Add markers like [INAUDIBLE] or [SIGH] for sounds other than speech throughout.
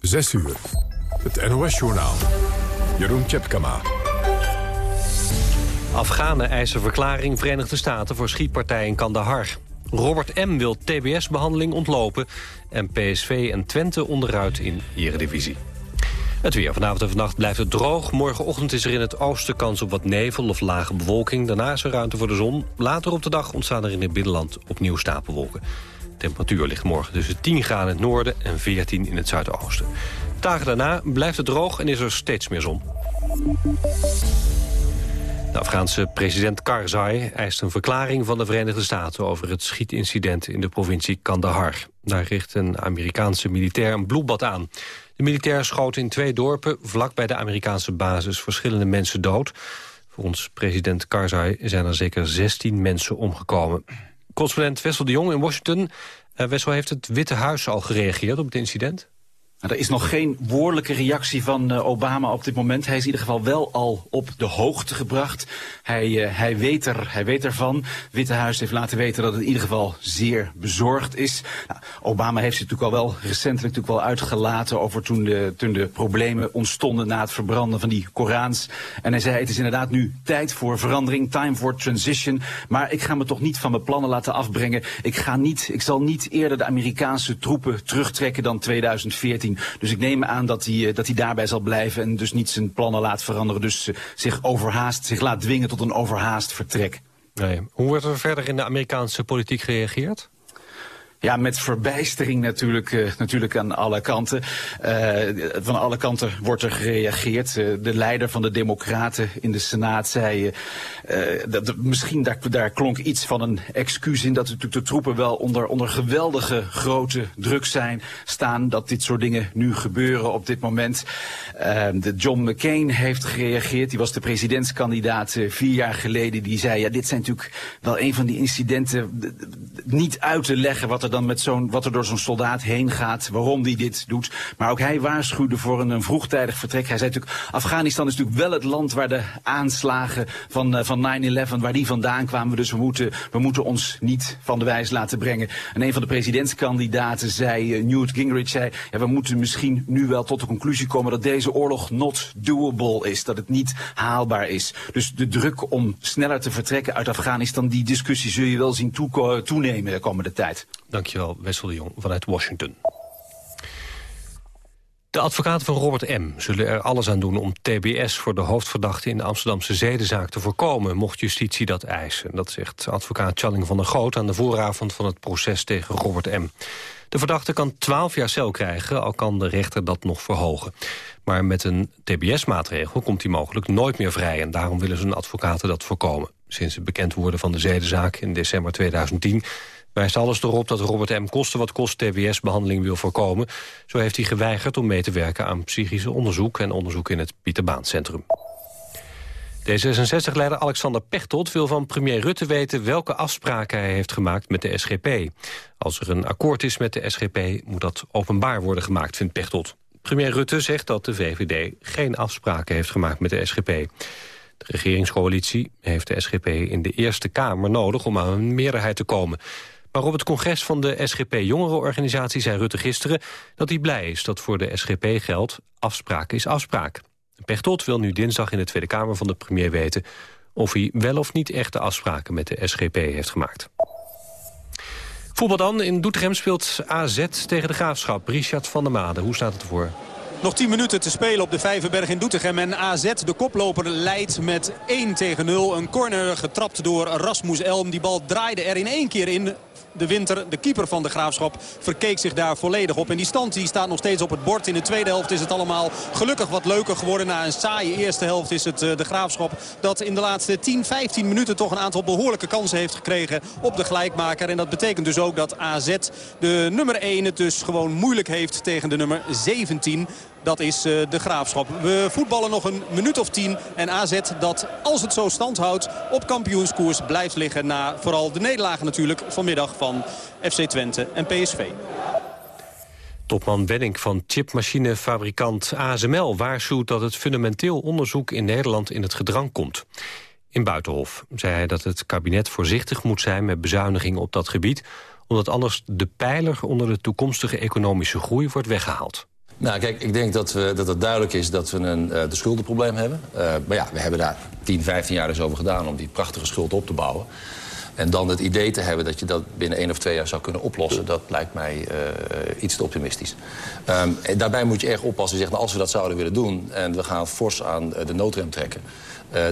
6 uur. Het NOS-journaal. Jeroen Tjepkama. Afghanen eisen verklaring Verenigde Staten voor schietpartij in Kandahar. Robert M. wil TBS-behandeling ontlopen... en PSV en Twente onderuit in Eredivisie. Het weer. Vanavond en vannacht blijft het droog. Morgenochtend is er in het oosten kans op wat nevel of lage bewolking. Daarna is er ruimte voor de zon. Later op de dag ontstaan er in het binnenland opnieuw stapelwolken. Temperatuur ligt morgen tussen 10 graden in het noorden en 14 in het zuidoosten. Dagen daarna blijft het droog en is er steeds meer zon. De Afghaanse president Karzai eist een verklaring van de Verenigde Staten... over het schietincident in de provincie Kandahar. Daar richt een Amerikaanse militair een bloedbad aan. De militair schoot in twee dorpen, vlak bij de Amerikaanse basis... verschillende mensen dood. Volgens president Karzai zijn er zeker 16 mensen omgekomen. Correspondent Wessel de Jong in Washington. Uh, Wessel, heeft het Witte Huis al gereageerd op het incident? Nou, er is nog geen woordelijke reactie van uh, Obama op dit moment. Hij is in ieder geval wel al op de hoogte gebracht. Hij, uh, hij, weet, er, hij weet ervan. Witte Huis heeft laten weten dat het in ieder geval zeer bezorgd is. Nou, Obama heeft zich natuurlijk al wel recentelijk natuurlijk wel uitgelaten over toen de, toen de problemen ontstonden na het verbranden van die Korans. En hij zei het is inderdaad nu tijd voor verandering, time for transition. Maar ik ga me toch niet van mijn plannen laten afbrengen. Ik, ga niet, ik zal niet eerder de Amerikaanse troepen terugtrekken dan 2014. Dus ik neem aan dat hij, eh, dat hij daarbij zal blijven en dus niet zijn plannen laat veranderen. Dus eh, zich overhaast, zich laat dwingen tot een overhaast vertrek. Hoe wordt er verder in de Amerikaanse politiek gereageerd? Ja, met verbijstering natuurlijk, uh, natuurlijk aan alle kanten. Uh, van alle kanten wordt er gereageerd. Uh, de leider van de Democraten in de Senaat zei... dat, misschien daar, daar klonk iets van een excuus in... dat natuurlijk de troepen wel onder, onder geweldige grote druk zijn, staan... dat dit soort dingen nu gebeuren op dit moment. de John McCain heeft gereageerd. Die was de presidentskandidaat vier jaar geleden. Die zei, ja, dit zijn natuurlijk wel een van die incidenten... niet uit te leggen wat er dan met zo'n wat er door zo'n soldaat heen gaat, waarom die dit doet. Maar ook hij waarschuwde voor een, vroegtijdig vertrek. Hij zei natuurlijk, Afghanistan is natuurlijk wel het land waar de aanslagen van, uh, van 9-11, waar die vandaan kwamen. Dus we moeten, we moeten ons niet van de wijs laten brengen. En een van de presidentskandidaten zei, uh, Newt Gingrich zei, ja, we moeten misschien nu wel tot de conclusie komen dat deze oorlog not doable is. Dat het niet haalbaar is. Dus de druk om sneller te vertrekken uit Afghanistan, die discussie zul je wel zien toenemen de komende tijd. Dankjewel, Wessel de Jong vanuit Washington. De advocaten van Robert M. zullen er alles aan doen om TBS voor de hoofdverdachte in de Amsterdamse zedenzaak te voorkomen, mocht justitie dat eisen. Dat zegt advocaat Challing van der Goot aan de vooravond van het proces tegen Robert M. De verdachte kan 12 jaar cel krijgen, al kan de rechter dat nog verhogen. Maar met een TBS-maatregel komt hij mogelijk nooit meer vrij... en daarom willen zijn advocaten dat voorkomen. Sinds het bekend worden van de zedenzaak in december 2010 wijst alles erop dat Robert M. kosten wat kost TBS-behandeling wil voorkomen. Zo heeft hij geweigerd om mee te werken aan psychische onderzoek... en onderzoek in het Pieterbaancentrum. D66-leider Alexander Pechtold wil van premier Rutte weten... welke afspraken hij heeft gemaakt met de SGP. Als er een akkoord is met de SGP, moet dat openbaar worden gemaakt, vindt Pechtold. Premier Rutte zegt dat de VVD geen afspraken heeft gemaakt met de SGP. De regeringscoalitie heeft de SGP in de Eerste Kamer nodig om aan een meerderheid te komen. Maar op het congres van de SGP-jongerenorganisatie zei Rutte gisteren... dat hij blij is dat voor de SGP geldt afspraak is afspraak. Pechtold wil nu dinsdag in de Tweede Kamer van de premier weten... of hij wel of niet echte afspraken met de SGP heeft gemaakt. Voetbal dan. In Doetinchem speelt AZ tegen de Graafschap. Richard van der Made, hoe staat het ervoor? Nog 10 minuten te spelen op de Vijverberg in Doetinchem. En AZ, de koploper, leidt met 1 tegen 0. Een corner getrapt door Rasmus Elm. Die bal draaide er in één keer in de Winter, de keeper van de Graafschap, verkeek zich daar volledig op. En die stand die staat nog steeds op het bord. In de tweede helft is het allemaal gelukkig wat leuker geworden. Na een saaie eerste helft is het eh, de Graafschap dat in de laatste 10, 15 minuten toch een aantal behoorlijke kansen heeft gekregen op de gelijkmaker. En dat betekent dus ook dat AZ de nummer 1 het dus gewoon moeilijk heeft tegen de nummer 17. Dat is uh, de Graafschap. We voetballen nog een minuut of tien. En AZ dat, als het zo stand houdt, op kampioenskoers blijft liggen. Na vooral de nederlagen natuurlijk vanmiddag van FC Twente en PSV. Topman Wenning van chipmachinefabrikant ASML waarschuwt dat het fundamenteel onderzoek in Nederland in het gedrang komt. In Buitenhof zei hij dat het kabinet voorzichtig moet zijn met bezuinigingen op dat gebied, omdat anders de pijler onder de toekomstige economische groei wordt weggehaald. Nou, kijk, ik denk dat, we, dat het duidelijk is dat we een uh, de schuldenprobleem hebben. Uh, maar ja, we hebben daar 10, 15 jaar dus over gedaan om die prachtige schuld op te bouwen. En dan het idee te hebben dat je dat binnen één of twee jaar zou kunnen oplossen... dat lijkt mij uh, iets te optimistisch. En daarbij moet je erg oppassen. Zeggen, als we dat zouden willen doen en we gaan fors aan de noodrem trekken...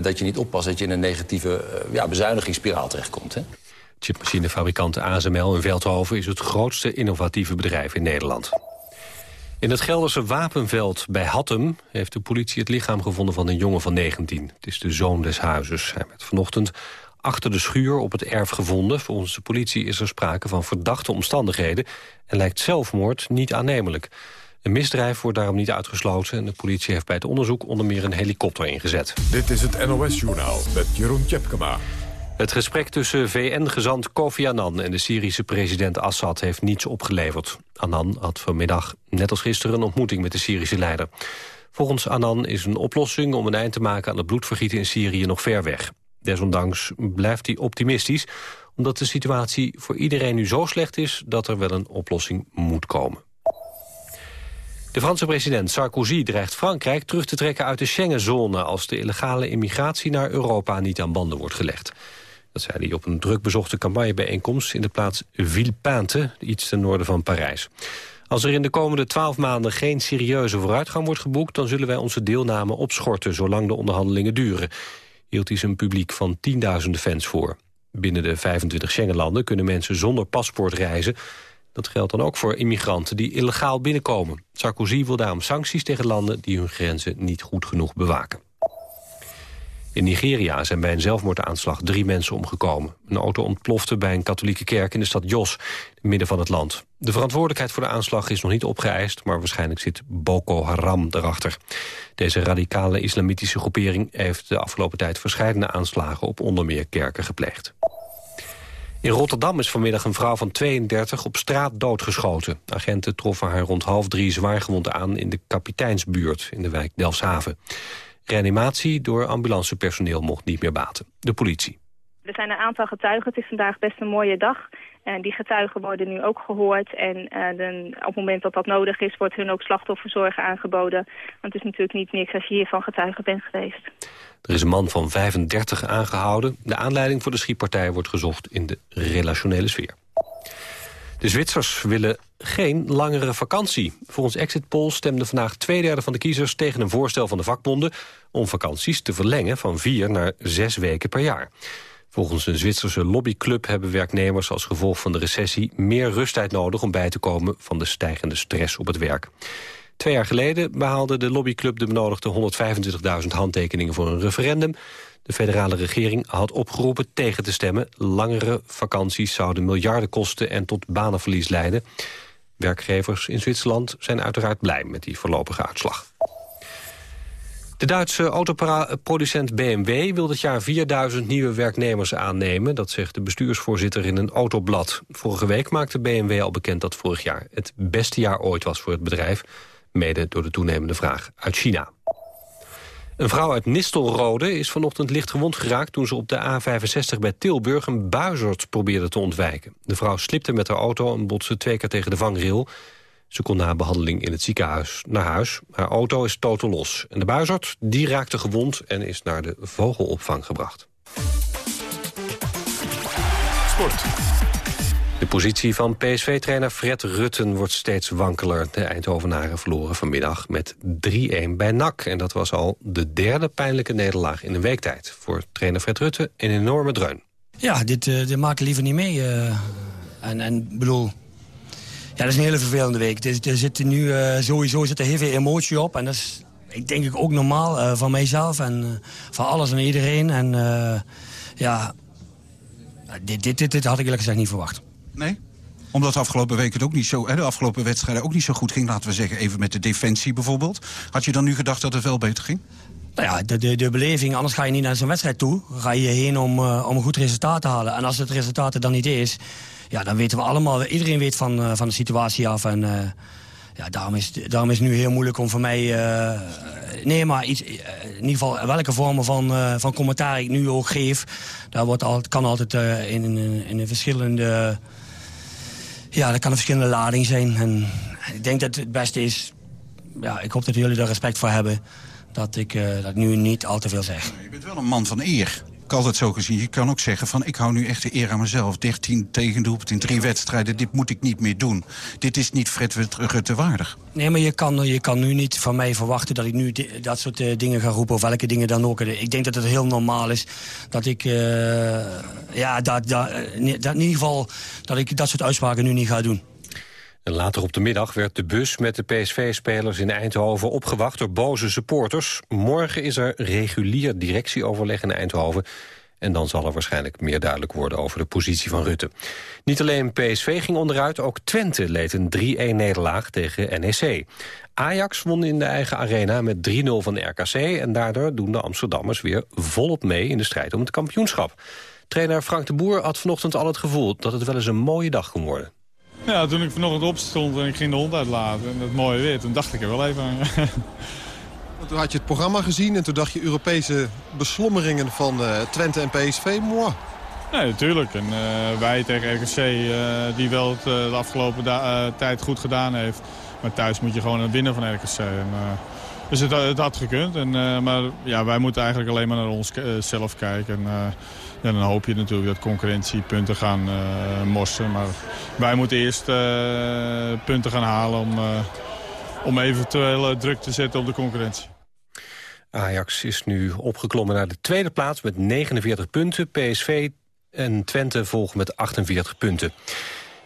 Dat je niet oppast dat je in een negatieve ja, bezuinigingsspiraal terechtkomt. Hè? Chipmachinefabrikant ASML in Veldhoven is het grootste innovatieve bedrijf in Nederland. In het Gelderse Wapenveld bij Hattem heeft de politie het lichaam gevonden van een jongen van 19. Het is de zoon des huizes. Hij werd vanochtend achter de schuur op het erf gevonden. Volgens de politie is er sprake van verdachte omstandigheden... en lijkt zelfmoord niet aannemelijk. Een misdrijf wordt daarom niet uitgesloten... en de politie heeft bij het onderzoek onder meer een helikopter ingezet. Dit is het NOS-journaal met Jeroen Tjepkema. Het gesprek tussen VN-gezant Kofi Annan en de Syrische president Assad heeft niets opgeleverd. Annan had vanmiddag, net als gisteren, een ontmoeting met de Syrische leider. Volgens Annan is een oplossing om een eind te maken aan het bloedvergieten in Syrië nog ver weg. Desondanks blijft hij optimistisch, omdat de situatie voor iedereen nu zo slecht is dat er wel een oplossing moet komen. De Franse president Sarkozy dreigt Frankrijk terug te trekken uit de Schengenzone... als de illegale immigratie naar Europa niet aan banden wordt gelegd. Dat zei hij op een druk bezochte campagnebijeenkomst... in de plaats Villepinte, iets ten noorden van Parijs. Als er in de komende twaalf maanden geen serieuze vooruitgang wordt geboekt... dan zullen wij onze deelname opschorten zolang de onderhandelingen duren hield hij zijn publiek van tienduizenden fans voor. Binnen de 25 Schengenlanden kunnen mensen zonder paspoort reizen. Dat geldt dan ook voor immigranten die illegaal binnenkomen. Sarkozy wil daarom sancties tegen landen die hun grenzen niet goed genoeg bewaken. In Nigeria zijn bij een zelfmoordaanslag drie mensen omgekomen. Een auto ontplofte bij een katholieke kerk in de stad Jos, midden van het land. De verantwoordelijkheid voor de aanslag is nog niet opgeëist... maar waarschijnlijk zit Boko Haram erachter. Deze radicale islamitische groepering heeft de afgelopen tijd... verschillende aanslagen op onder meer kerken gepleegd. In Rotterdam is vanmiddag een vrouw van 32 op straat doodgeschoten. Agenten troffen haar rond half drie zwaargewond aan in de kapiteinsbuurt in de wijk Delfshaven. Reanimatie door ambulancepersoneel mocht niet meer baten. De politie. Er zijn een aantal getuigen. Het is vandaag best een mooie dag. En die getuigen worden nu ook gehoord. En uh, op het moment dat dat nodig is, wordt hun ook slachtofferzorg aangeboden. Want het is natuurlijk niet niks als je hier van getuigen bent geweest. Er is een man van 35 aangehouden. De aanleiding voor de schietpartij wordt gezocht in de relationele sfeer. De Zwitsers willen geen langere vakantie. Volgens exit polls stemde vandaag twee derde van de kiezers... tegen een voorstel van de vakbonden om vakanties te verlengen... van vier naar zes weken per jaar. Volgens een Zwitserse lobbyclub hebben werknemers als gevolg van de recessie... meer rusttijd nodig om bij te komen van de stijgende stress op het werk. Twee jaar geleden behaalde de lobbyclub de benodigde 125.000 handtekeningen voor een referendum. De federale regering had opgeroepen tegen te stemmen. Langere vakanties zouden miljarden kosten en tot banenverlies leiden. Werkgevers in Zwitserland zijn uiteraard blij met die voorlopige uitslag. De Duitse autoproducent BMW wil dit jaar 4000 nieuwe werknemers aannemen. Dat zegt de bestuursvoorzitter in een autoblad. Vorige week maakte BMW al bekend dat vorig jaar het beste jaar ooit was voor het bedrijf. Mede door de toenemende vraag uit China. Een vrouw uit Nistelrode is vanochtend licht gewond geraakt... toen ze op de A65 bij Tilburg een buizerd probeerde te ontwijken. De vrouw slipte met haar auto en botste twee keer tegen de vangrail. Ze kon na behandeling in het ziekenhuis naar huis. Haar auto is totaal los. En de buizerd die raakte gewond en is naar de vogelopvang gebracht. Sport. De positie van PSV-trainer Fred Rutten wordt steeds wankeler. De Eindhovenaren verloren vanmiddag met 3-1 bij NAC. En dat was al de derde pijnlijke nederlaag in een weektijd. Voor trainer Fred Rutten een enorme dreun. Ja, dit, uh, dit maak liever niet mee. Uh, en, en bedoel, ja, dat is een hele vervelende week. Er, er nu, uh, sowieso zit er heel veel emotie op. En dat is, ik denk ik, ook normaal van mijzelf en van alles en iedereen. En ja, dit, dit, dit, dit had ik eerlijk gezegd niet verwacht. Nee? Omdat de afgelopen weken het ook niet zo, de afgelopen wedstrijden ook niet zo goed ging, laten we zeggen, even met de defensie bijvoorbeeld. Had je dan nu gedacht dat het wel beter ging? Nou ja, de, de, beleving, anders ga je niet naar zo'n wedstrijd toe. Ga je heen om, uh, om een goed resultaat te halen. En als het resultaat er dan niet is, ja, dan weten we allemaal, iedereen weet van, uh, van de situatie af. En uh, ja, daarom is, daarom is het nu heel moeilijk om voor mij, nee, maar iets, in ieder geval welke vormen van, van commentaar ik nu ook geef, daar wordt al, kan altijd in, in, in verschillende ja, dat kan een verschillende lading zijn. En ik denk dat het beste is ja, ik hoop dat jullie er respect voor hebben dat ik, uh, dat nu niet al te veel zeg. Je bent wel een man van eer. Ik altijd zo gezien. Je kan ook zeggen van ik hou nu echt de eer aan mezelf. 13 tegendoelpunten in drie wedstrijden. Dit moet ik niet meer doen. Dit is niet Fred Rutte waardig. Nee, maar je kan, je kan nu niet van mij verwachten dat ik nu dat soort uh, dingen ga roepen. Of welke dingen dan ook. Ik denk dat het heel normaal is dat ik... Uh, ja, dat, dat, dat, in ieder geval dat ik dat soort uitspraken nu niet ga doen. Later op de middag werd de bus met de PSV-spelers in Eindhoven opgewacht door boze supporters. Morgen is er regulier directieoverleg in Eindhoven. En dan zal er waarschijnlijk meer duidelijk worden over de positie van Rutte. Niet alleen PSV ging onderuit, ook Twente leed een 3-1-nederlaag tegen NEC. Ajax won in de eigen arena met 3-0 van RKC... en daardoor doen de Amsterdammers weer volop mee in de strijd om het kampioenschap. Trainer Frank de Boer had vanochtend al het gevoel dat het wel eens een mooie dag kon worden. Ja, toen ik vanochtend opstond en ik ging de hond uitlaten en het mooie weer, toen dacht ik er wel even aan. [LAUGHS] toen had je het programma gezien en toen dacht je Europese beslommeringen van uh, Twente en PSV, moi. Nee, natuurlijk. En uh, wij tegen RKC, uh, die wel het de afgelopen tijd goed gedaan heeft. Maar thuis moet je gewoon winnen van RKC. En, dus het, het, had gekund. En, maar ja, wij moeten eigenlijk alleen maar naar onszelf kijken. En, ja, dan hoop je natuurlijk dat concurrentiepunten gaan morsen. Maar wij moeten eerst punten gaan halen om, om eventueel druk te zetten op de concurrentie. Ajax is nu opgeklommen naar de tweede plaats met 49 punten. PSV en Twente volgen met 48 punten.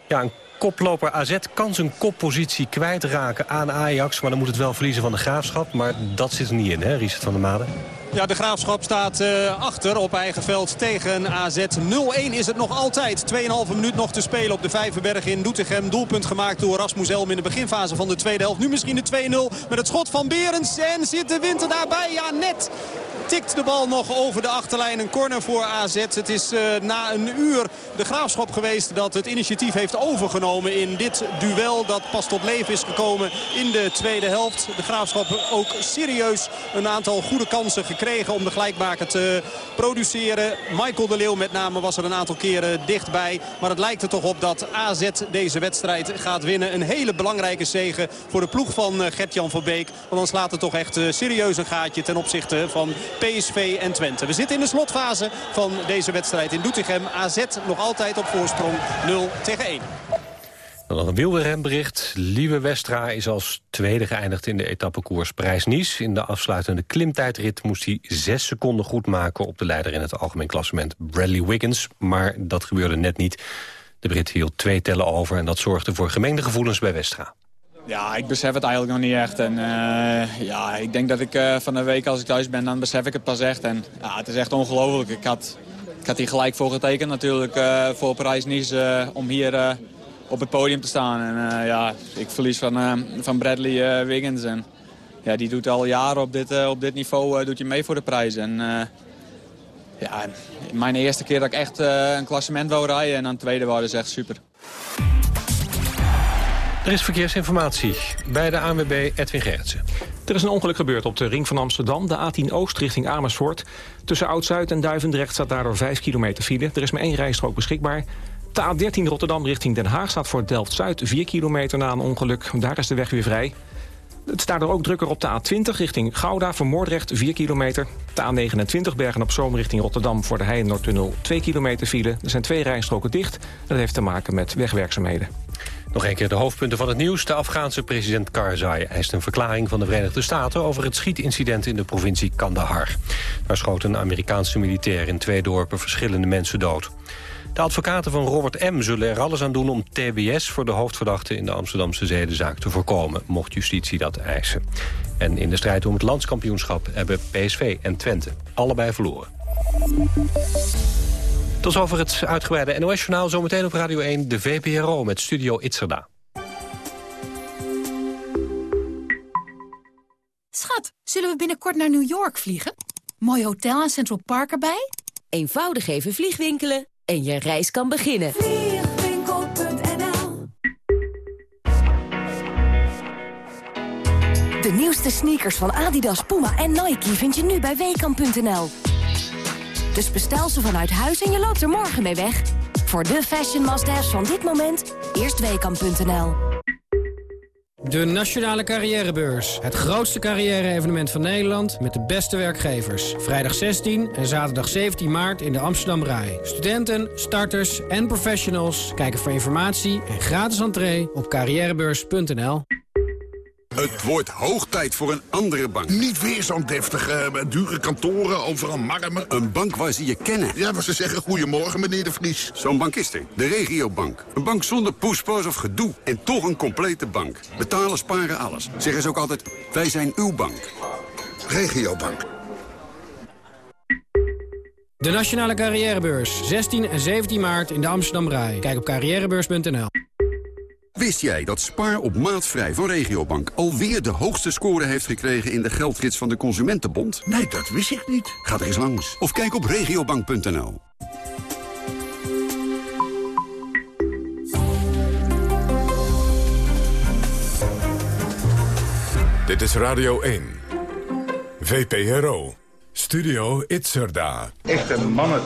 Ja, een koploper AZ kan zijn koppositie kwijtraken aan Ajax... maar dan moet het wel verliezen van de Graafschap. Maar dat zit er niet in, hè, Richard van der Maden? Ja, de Graafschap staat uh, achter op eigen veld tegen AZ. 0-1 is het nog altijd. 2,5 minuut nog te spelen op de Vijverberg in Doetinchem. Doelpunt gemaakt door Rasmus Elm in de beginfase van de tweede helft. Nu misschien de 2-0 met het schot van Berends. En zit de winter daarbij? Ja, net tikt de bal nog over de achterlijn. Een corner voor AZ. Het is uh, na een uur de Graafschap geweest dat het initiatief heeft overgenomen in dit duel. Dat pas tot leven is gekomen in de tweede helft. De Graafschap ook serieus een aantal goede kansen gekregen om de gelijkmaker te produceren. Michael de Leeuw met name was er een aantal keren dichtbij. Maar het lijkt er toch op dat AZ deze wedstrijd gaat winnen. Een hele belangrijke zege voor de ploeg van eh, Gert-Jan van Beek. Want dan slaat het toch echt uh, serieus een gaatje ten opzichte van PSV en Twente. We zitten in de slotfase van deze wedstrijd in Doetinchem. AZ nog altijd op voorsprong 0 tegen 1. Dan nog een wielrenbericht. Lieve Westra is als tweede geëindigd in de etappekoers Prijs-Nice. In de afsluitende klimtijdrit moest hij zes seconden goed maken... op de leider in het algemeen klassement Bradley Wiggins. Maar dat gebeurde net niet. De Brit hield twee tellen over en dat zorgde voor gemengde gevoelens bij Westra. Ja, ik besef het eigenlijk nog niet echt. En, uh, ja, ik denk dat ik uh, van de week als ik thuis ben, dan besef ik het pas echt. En ja, het is echt ongelooflijk. Ik had, ik had hier gelijk voor getekend natuurlijk uh, voor Parijs-Nice om hier op het podium te staan. En ja, ik verlies van, van Bradley Wiggins. En, ja, die doet al jaren op dit, op dit niveau doet hij mee voor de prijs. En, ja, mijn eerste keer dat ik echt een klassement wou rijden en dan tweede waren is echt super. Er is verkeersinformatie bij de ANWB Edwin Gerritsen. Er is een ongeluk gebeurd op de ring van Amsterdam, de A10 Oost richting Amersfoort. Tussen Oud-Zuid en Duivendrecht staat daardoor 5 kilometer file. Er is maar één rijstrook beschikbaar. De A13 Rotterdam richting Den Haag staat voor Delft-Zuid 4 kilometer na een ongeluk. Daar is de weg weer vrij. Het staat er ook drukker op de A20 richting Gouda voor Moordrecht 4 kilometer. De A29 Bergen op Zoom richting Rotterdam voor de Heijenoordtunnel 2 kilometer file. Er zijn twee rijstroken dicht. Dat heeft te maken met wegwerkzaamheden. Nog een keer de hoofdpunten van het nieuws. De Afghaanse president Karzai eist een verklaring van de Verenigde Staten... over het schietincident in de provincie Kandahar. Daar schoot een Amerikaanse militair in twee dorpen verschillende mensen dood. De advocaten van Robert M. zullen er alles aan doen om TBS... voor de hoofdverdachte in de Amsterdamse zedenzaak te voorkomen... mocht justitie dat eisen. En in de strijd om het landskampioenschap hebben PSV en Twente allebei verloren. Tot over het uitgebreide NOS-journaal. Zometeen op Radio 1 de VPRO met Studio Itzerda. Schat, zullen we binnenkort naar New York vliegen? Mooi hotel en Central Park erbij? Eenvoudig even vliegwinkelen en je reis kan beginnen. Vliegwinkel.nl De nieuwste sneakers van Adidas, Puma en Nike vind je nu bij Weekamp.nl. Dus bestel ze vanuit huis en je loopt er morgen mee weg. Voor de fashion must-haves van dit moment, eerst Weekamp.nl. De Nationale Carrièrebeurs. Het grootste carrière-evenement van Nederland met de beste werkgevers. Vrijdag 16 en zaterdag 17 maart in de Amsterdam Rai. Studenten, starters en professionals kijken voor informatie en gratis entree op carrièrebeurs.nl. Het wordt hoog tijd voor een andere bank. Niet weer zo'n deftige, eh, dure kantoren, overal marmer. Een bank waar ze je kennen. Ja, waar ze zeggen goedemorgen, meneer de Vries. Zo'n bank is er. De regiobank. Een bank zonder poespas of gedoe. En toch een complete bank. Betalen, sparen, alles. Zeggen ze ook altijd, wij zijn uw bank. Regiobank. De Nationale Carrièrebeurs. 16 en 17 maart in de Amsterdam Rai. Kijk op carrièrebeurs.nl. Wist jij dat Spaar op maatvrij van Regiobank alweer de hoogste score heeft gekregen in de geldgids van de Consumentenbond? Nee, dat wist ik niet. Ga er eens langs of kijk op regiobank.nl. Dit is Radio 1. VPRO. Studio Itzerda. Echte mannen.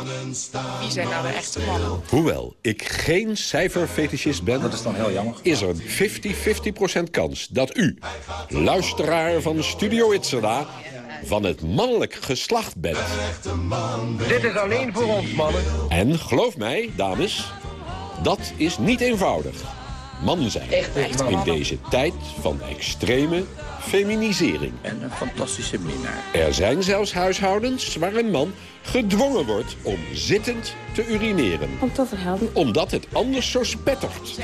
Wie zijn nou de echte mannen? Hoewel ik geen cijferfetischist ben... Dat is dan heel jammer. is er 50-50% kans dat u, luisteraar van Studio Itzerda... van het mannelijk geslacht bent. Dit is alleen voor ons mannen. En geloof mij, dames, dat is niet eenvoudig. Man zijn in deze tijd van extreme feminisering. En een fantastische minnaar. Er zijn zelfs huishoudens waar een man gedwongen wordt om zittend te urineren. Om te verhelden. Omdat het anders zo spettert.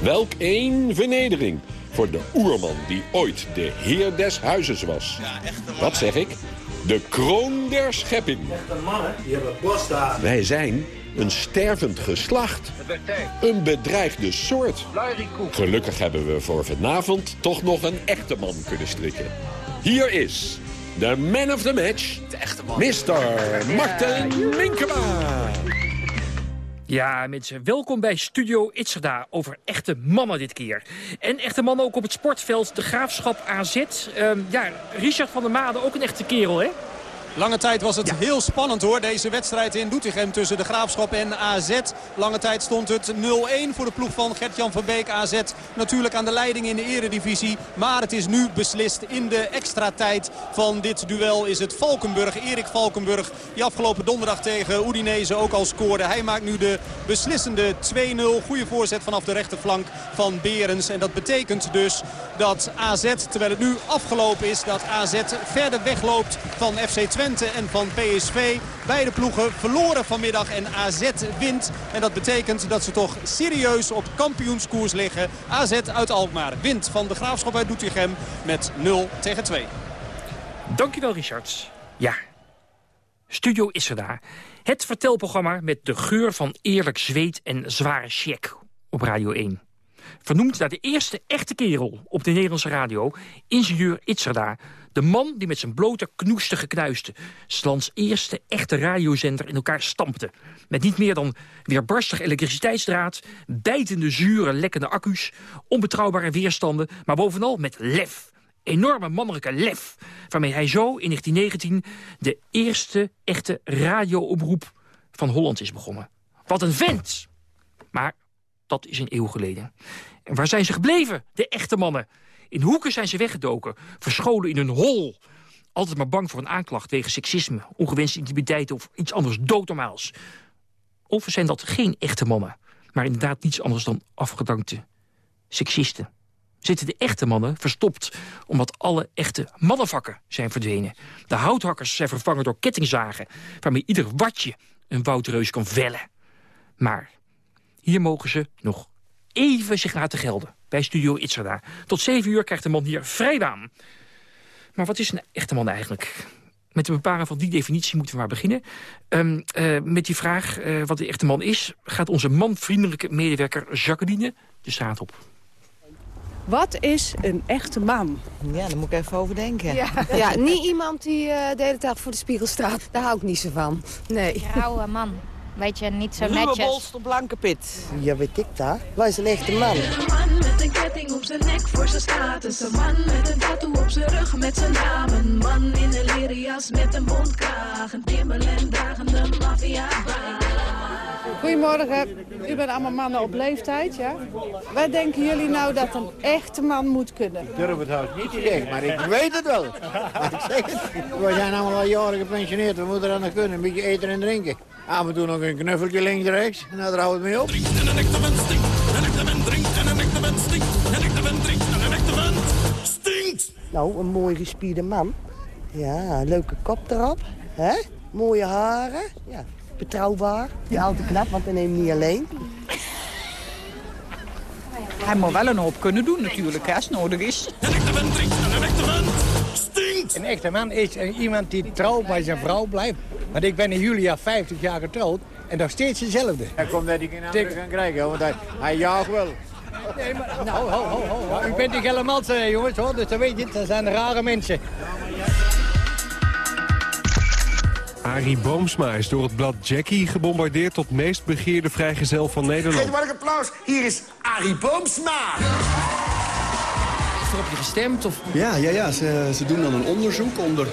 Welk één vernedering voor de oerman die ooit de heer des huizes was. Wat zeg ik? De kroon der schepping. Echte mannen, die hebben. Wij zijn een stervend geslacht. Een bedreigde soort. Gelukkig hebben we voor vanavond toch nog een echte man kunnen strikken. Hier is de man of the match, Mr. Martin Minkema. Ja, mensen, welkom bij Studio Itzerda over echte mannen dit keer. En echte mannen ook op het sportveld, de Graafschap AZ. Ehm, ja, Richard van der Made, ook een echte kerel, hè? Lange tijd was het heel spannend hoor, deze wedstrijd in Doetinchem tussen de Graafschap en AZ. Lange tijd stond het 0-1 voor de ploeg van Gert-Jan van Beek. AZ natuurlijk aan de leiding in de eredivisie. Maar het is nu beslist in de extra tijd van dit duel is het Valkenburg. Erik Valkenburg die afgelopen donderdag tegen Udinese ook al scoorde. Hij maakt nu de beslissende 2-0. Goede voorzet vanaf de rechterflank van Berens. En dat betekent dus dat AZ, terwijl het nu afgelopen is, dat AZ verder wegloopt van FC Twente en van PSV. Beide ploegen verloren vanmiddag en AZ wint. En dat betekent dat ze toch serieus op kampioenskoers liggen. AZ uit Alkmaar wint van de Graafschap uit Doetinchem met 0 tegen 2. Dankjewel, Richard. Ja, Studio is er daar. Het vertelprogramma met de geur van eerlijk zweet en zware check op Radio 1. Vernoemd naar de eerste echte kerel op de Nederlandse radio, ingenieur Itzerda. De man die met zijn blote knoestige knuisten... Slands eerste echte radiozender in elkaar stampte. Met niet meer dan weerbarstig elektriciteitsdraad... bijtende, zure, lekkende accu's... onbetrouwbare weerstanden, maar bovenal met lef. Enorme mannelijke lef. Waarmee hij zo in 1919 de eerste echte radioomroep van Holland is begonnen. Wat een vent! Maar dat is een eeuw geleden. En waar zijn ze gebleven, de echte mannen? In hoeken zijn ze weggedoken, verscholen in hun hol. Altijd maar bang voor een aanklacht wegens seksisme, ongewenste intimiteit of iets anders doodnormaals. Of zijn dat geen echte mannen, maar inderdaad niets anders dan afgedankte seksisten. Zitten de echte mannen verstopt omdat alle echte mannenvakken zijn verdwenen. De houthakkers zijn vervangen door kettingzagen... waarmee ieder watje een woudreus kan vellen. Maar hier mogen ze nog even zich laten gelden bij Studio Itzerda. Tot zeven uur krijgt de man hier vrijbaan. Maar wat is een echte man eigenlijk? Met het bepalen van die definitie moeten we maar beginnen. Um, uh, met die vraag uh, wat de echte man is... gaat onze manvriendelijke medewerker Jacqueline de straat op. Wat is een echte man? Ja, daar moet ik even over denken. Ja, ja niet iemand die uh, de hele dag voor de spiegel staat. Daar hou ik niet zo van. Nee. Rauwe man. Weet je, niet zo Ruwe netjes. bolster, blanke pit. Ja, weet ik dat. Wij zijn echt een man. Een man met een ketting op zijn nek voor zijn status. Een man met een tattoo op zijn rug met zijn naam. Een man in een leren jas met een bondkraag. Een Timberland dragende maffia Goedemorgen. U bent allemaal mannen op leeftijd, ja? Waar denken jullie nou dat een echte man moet kunnen? Ik durf het huis niet te zeggen, maar ik weet het wel. [LAUGHS] Maar ik zeg het. We zijn allemaal al jaren gepensioneerd. We moeten er nog kunnen. Een beetje eten en drinken. Af en toe nog een knuffeltje links rechts. En nou, daar houdt het mee op. Nou, een mooi gespierde man. Ja, leuke kop erop. hè? Mooie haren. Ja, betrouwbaar. Ja, altijd knap, want hij neemt niet alleen. Hij moet wel een hoop kunnen doen natuurlijk, hè, als het nodig is. Een echte man is iemand die trouw bij zijn vrouw blijft. Want ik ben in juli al 50 jaar getrouwd en nog steeds dezelfde. Hij komt dat hij geen andere kan krijgen, want hij, hij jaagt wel. Nee, maar, nou, ho, ho, ho, ho. U bent niet helemaal uh, jongens, hoor, dus dat weet je, dat zijn rare mensen. Arie Boomsma is door het blad Jackie gebombardeerd tot meest begeerde vrijgezel van Nederland. Geef maar een applaus. Hier is Arie Boomsma. Je gestemd? Of? Ja, ja, ja. Ze, ze doen dan een onderzoek onder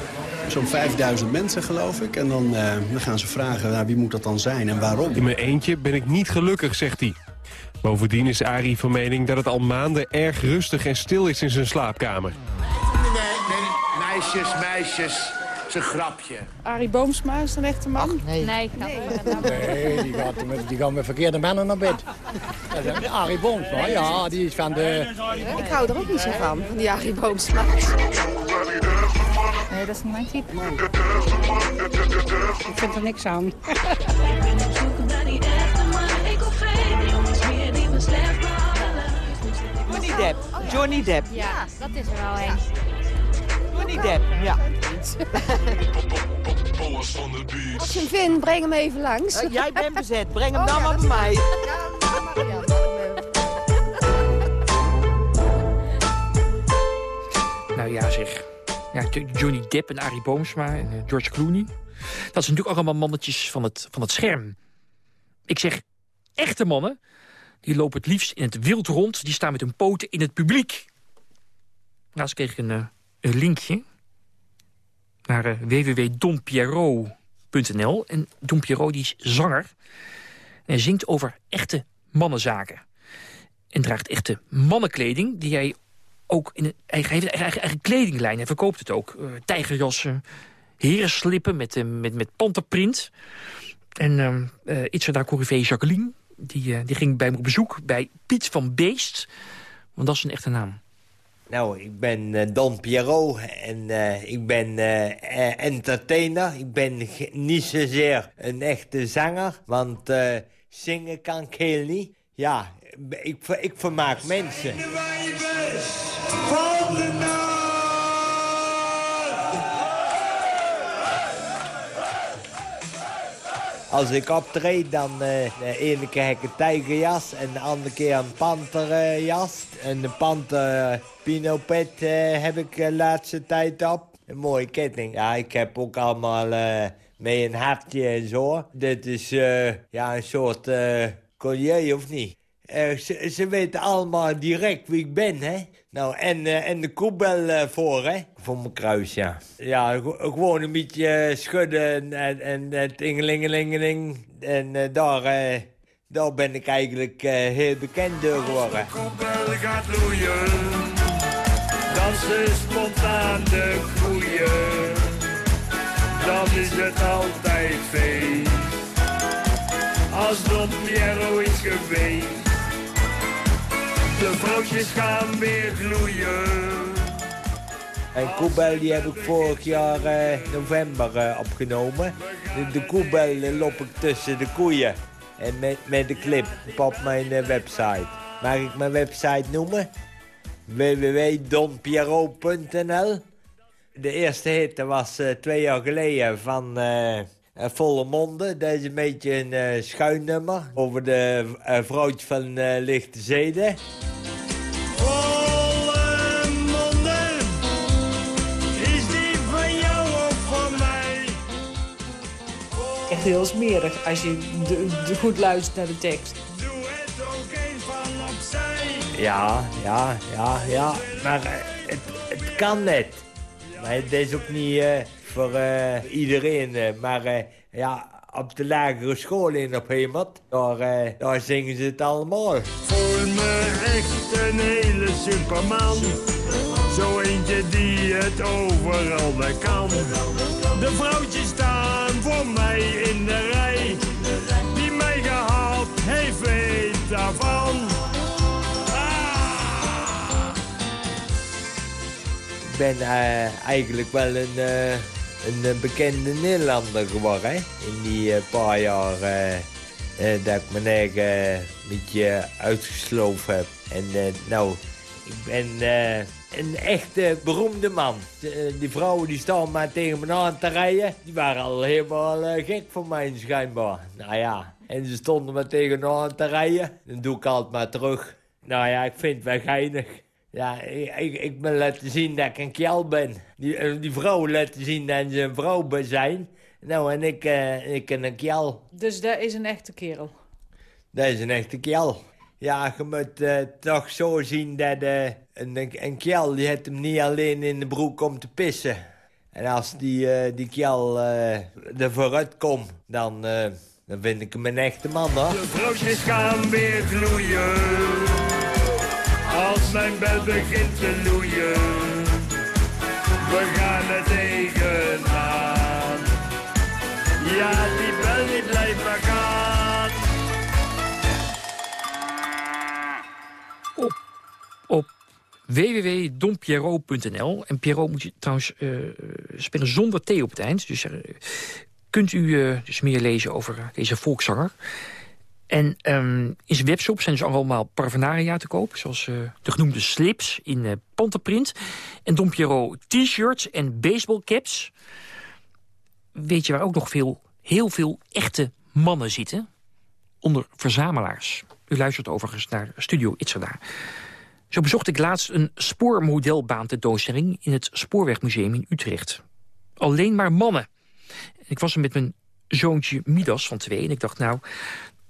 zo'n 5000 mensen, geloof ik. En dan, eh, dan gaan ze vragen nou, wie moet dat dan zijn en waarom. In mijn eentje ben ik niet gelukkig, zegt hij. Bovendien is Arie van mening dat het al maanden erg rustig en stil is in zijn slaapkamer. Nee, nee, meisjes, meisjes. Het is een grapje. Arie Boomsma is een echte man? nee. Nee, nee. Nee, die, gaat met, die gaan met verkeerde mannen naar bed. Dat is Arie Boomsma, ja, die is van de... Ik hou er ook niet zo van, van die Arie Boomsma. Nee, dat is niet mijn type. Ik vind er niks aan. [LAUGHS] Johnny Depp. Johnny Depp. Ja, dat is er wel een. Johnny Depp, ja. Als je hem vindt, breng hem even langs. Eh, jij bent bezet, breng hem Oh, dan ja, maar bij mij. Nou ja, zeg. Ja, Johnny Depp en Arie Boomsma en eh, George Clooney. Dat zijn natuurlijk allemaal mannetjes van het, van het scherm. Ik zeg, echte mannen, die lopen het liefst in het wild rond. Die staan met hun poten in het publiek. Nou, ze kreeg ik een, eh, een linkje naar uh, www.donpierrot.nl. En Don Pierrot die is zanger. En zingt over echte mannenzaken. En draagt echte mannenkleding die hij ook in een eigen, heeft eigen, eigen kledinglijn. Hij verkoopt het ook. Uh, tijgerjassen, herenslippen met, uh, met, met panterprint. En uh, uh, Itzada Corrivé Jacqueline, die, die ging bij me op bezoek bij Piet van Beest. Want dat is een echte naam. Nou, ik ben uh, Don Pierrot en uh, ik ben uh, entertainer. Ik ben niet zozeer een echte zanger, want zingen kan ik heel niet. Ja, ik, ik vermaak mensen. Als ik optreed, dan uh, de ene keer heb ik een tijgerjas en de andere keer een panterjas. en de panter pinopet uh, heb ik de laatste tijd op. Een mooie ketting. Ja, ik heb ook allemaal uh, mee een hartje en zo. Dit is ja, een soort collier, of niet? Ze, weten allemaal direct wie ik ben, hè? Nou, en, en de koebel voor, hè? Voor mijn kruis, ja. Ja, gewoon een beetje schudden en, en, en tingelingelingeling. En uh, daar, uh, daar ben ik eigenlijk uh, heel bekend door geworden. De koebel gaat loeien, dansen spontaan de koeien. Dan is het altijd feest, als Don Piero is geweest. De vrouwtjes gaan weer gloeien. En Koebel die heb ik vorig jaar uh, november uh, opgenomen. De, Koebel uh, loop ik tussen de koeien. En met, met de clip op mijn website. Mag ik mijn website noemen? www.donpiero.nl De eerste hit was twee jaar geleden van Volle Monde. Dat is een beetje een schuinnummer over de vrouwtje van Lichte Zeden. echt heel smerig als je de, de goed luistert naar de tekst. Ja, ja, ja, ja. Maar uh, het, het kan net. Maar het is ook niet uh, voor uh, iedereen. maar ja, op de lagere school in op Hemert. Daar, eh, daar zingen ze het allemaal. Voel me echt een hele superman. Zo eentje die het overal wel kan. De vrouwtjes staan voor mij in de rij. Die mij gehad heeft, weet daarvan. Ik ben eh, eigenlijk wel een, eh, een eh, bekende Nederlander geworden. In die eh, paar jaar eh, dat ik mijn eigen beetje uitgesloofd heb. En nou, ik ben een echte beroemde man. Die vrouwen die staan maar tegen me aan te rijden. Die waren al helemaal gek voor mij schijnbaar. Nou ja, en ze stonden maar tegen me aan te rijden. Dan doe ik altijd maar terug. Nou ja, ik vind het wel geinig. Ja, ik, ik, ben laten zien dat ik een kjal ben. Die, eh, die vrouwen laten zien dat ze een vrouw zijn. Nou, en ik, eh, ik ben een kjal. Dus dat is een echte kerel. Dat is een echte kjal. Ja, je moet eh, toch zo zien dat eh, een, een kjal die heeft hem niet alleen in de broek om te pissen. En als die, eh, die kjal eh, er vooruit komt, dan, eh, dan vind ik hem een echte man, hoor. De vrouwtjes gaan weer gloeien. Als mijn bel begint te loeien. We gaan er tegenaan. Ja, die bel die blijft maar gaan. op www.dompierrot.nl. En Pierrot moet je trouwens eh, spelen zonder T op het eind. Dus eh, kunt u eh, dus meer lezen over deze volkszanger. En ehm, in zijn webshop zijn dus allemaal paraphernalia te koop. Zoals eh, de genoemde slips in eh panterprint. En Dom t-shirts en baseballcaps. Weet je waar ook nog veel, heel veel echte mannen zitten? Onder verzamelaars. U luistert overigens naar Studio Itzerda. Zo bezocht ik laatst een spoormodelbaantentoonstelling... in het Spoorwegmuseum in Utrecht. Alleen maar mannen. Ik was er met mijn zoontje Midas van twee... en ik dacht, nou,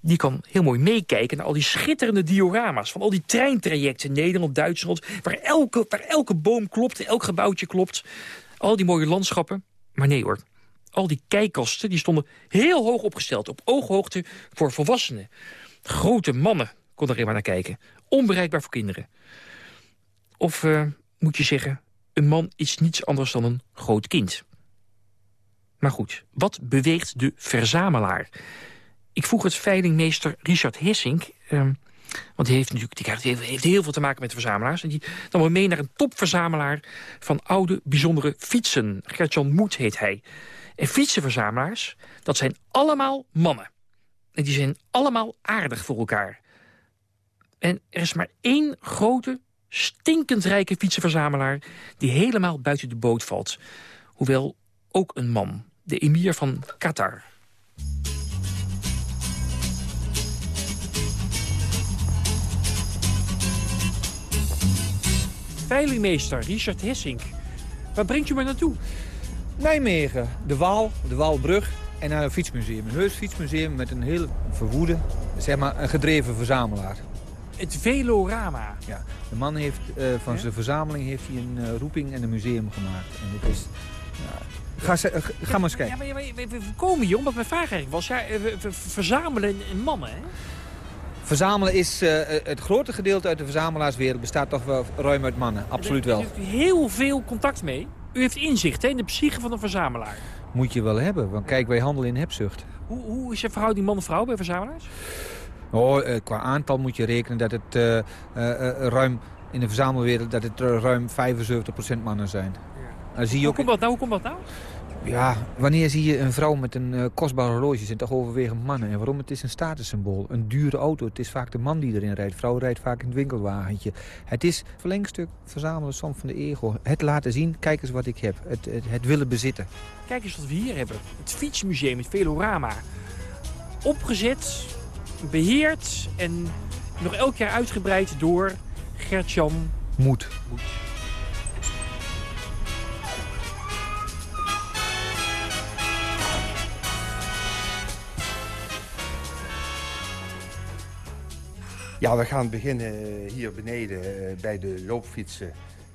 die kan heel mooi meekijken... naar al die schitterende diorama's van al die treintrajecten... Nederland, Duitsland, waar elke, waar elke boom klopt, elk gebouwtje klopt. Al die mooie landschappen. Maar nee hoor, al die kijkkasten die stonden heel hoog opgesteld... op ooghoogte voor volwassenen. Grote mannen konden er maar naar kijken. Onbereikbaar voor kinderen. Of eh, moet je zeggen, een man is niets anders dan een groot kind. Maar goed, wat beweegt de verzamelaar? Ik vroeg het veilingmeester Richard Hessink... ehm, want die heeft natuurlijk die heeft, heeft heel veel te maken met verzamelaars. En die nam me mee naar een topverzamelaar van oude, bijzondere fietsen. Gertjan Moed heet hij. En fietsenverzamelaars, dat zijn allemaal mannen. En die zijn allemaal aardig voor elkaar. En er is maar één grote, stinkend rijke fietsenverzamelaar... die helemaal buiten de boot valt. Hoewel ook een man, de emir van Qatar. Veilingmeester Richard Hessink. Waar brengt u mij naartoe? Nijmegen, de Waal, de Waalbrug en naar een fietsmuseum. Een heus fietsmuseum met een heel verwoede, zeg maar een gedreven verzamelaar. Het Velorama. Ja, de man heeft eh, van Ja? zijn verzameling heeft hij een eh, roeping en een museum gemaakt. En dit is, ja, ga, ze- eh, ga maar eens kijken. Ja, maar, ja, maar we, komen hier omdat mijn vraag eigenlijk was... Ja, we, we verzamelen mannen, hè? Verzamelen is eh, het grote gedeelte uit de verzamelaarswereld bestaat toch wel ruim uit mannen. Absoluut wel. Daar heeft u heel veel contact mee. U heeft inzicht hè, in de psyche van een verzamelaar. Moet je wel hebben, want kijk, wij handelen in hebzucht. Hoe, hoe is je verhouding man-vrouw bij verzamelaars? Oh, eh, qua aantal moet je rekenen dat het eh, eh, eh, ruim in de verzamelwereld dat het eh, ruim 75% mannen zijn. Dan zie je Hoe ook, komt dat nou? Hoe komt dat nou? Ja, wanneer zie je een vrouw met een eh, kostbaar horloge, zijn toch overwegend mannen. En waarom? Het is een statussymbool. Een dure auto. Het is vaak de man die erin rijdt. Vrouw rijdt vaak in het winkelwagentje. Het is verlengstuk verzamelen soms van de ego. Het laten zien, kijk eens wat ik heb. Het, het, het willen bezitten. Kijk eens wat we hier hebben. Het fietsmuseum, het Velorama. Opgezet, beheerd en nog elk jaar uitgebreid door Gertjan Moed. Moed. Ja, we gaan beginnen hier beneden eh, bij de loopfietsen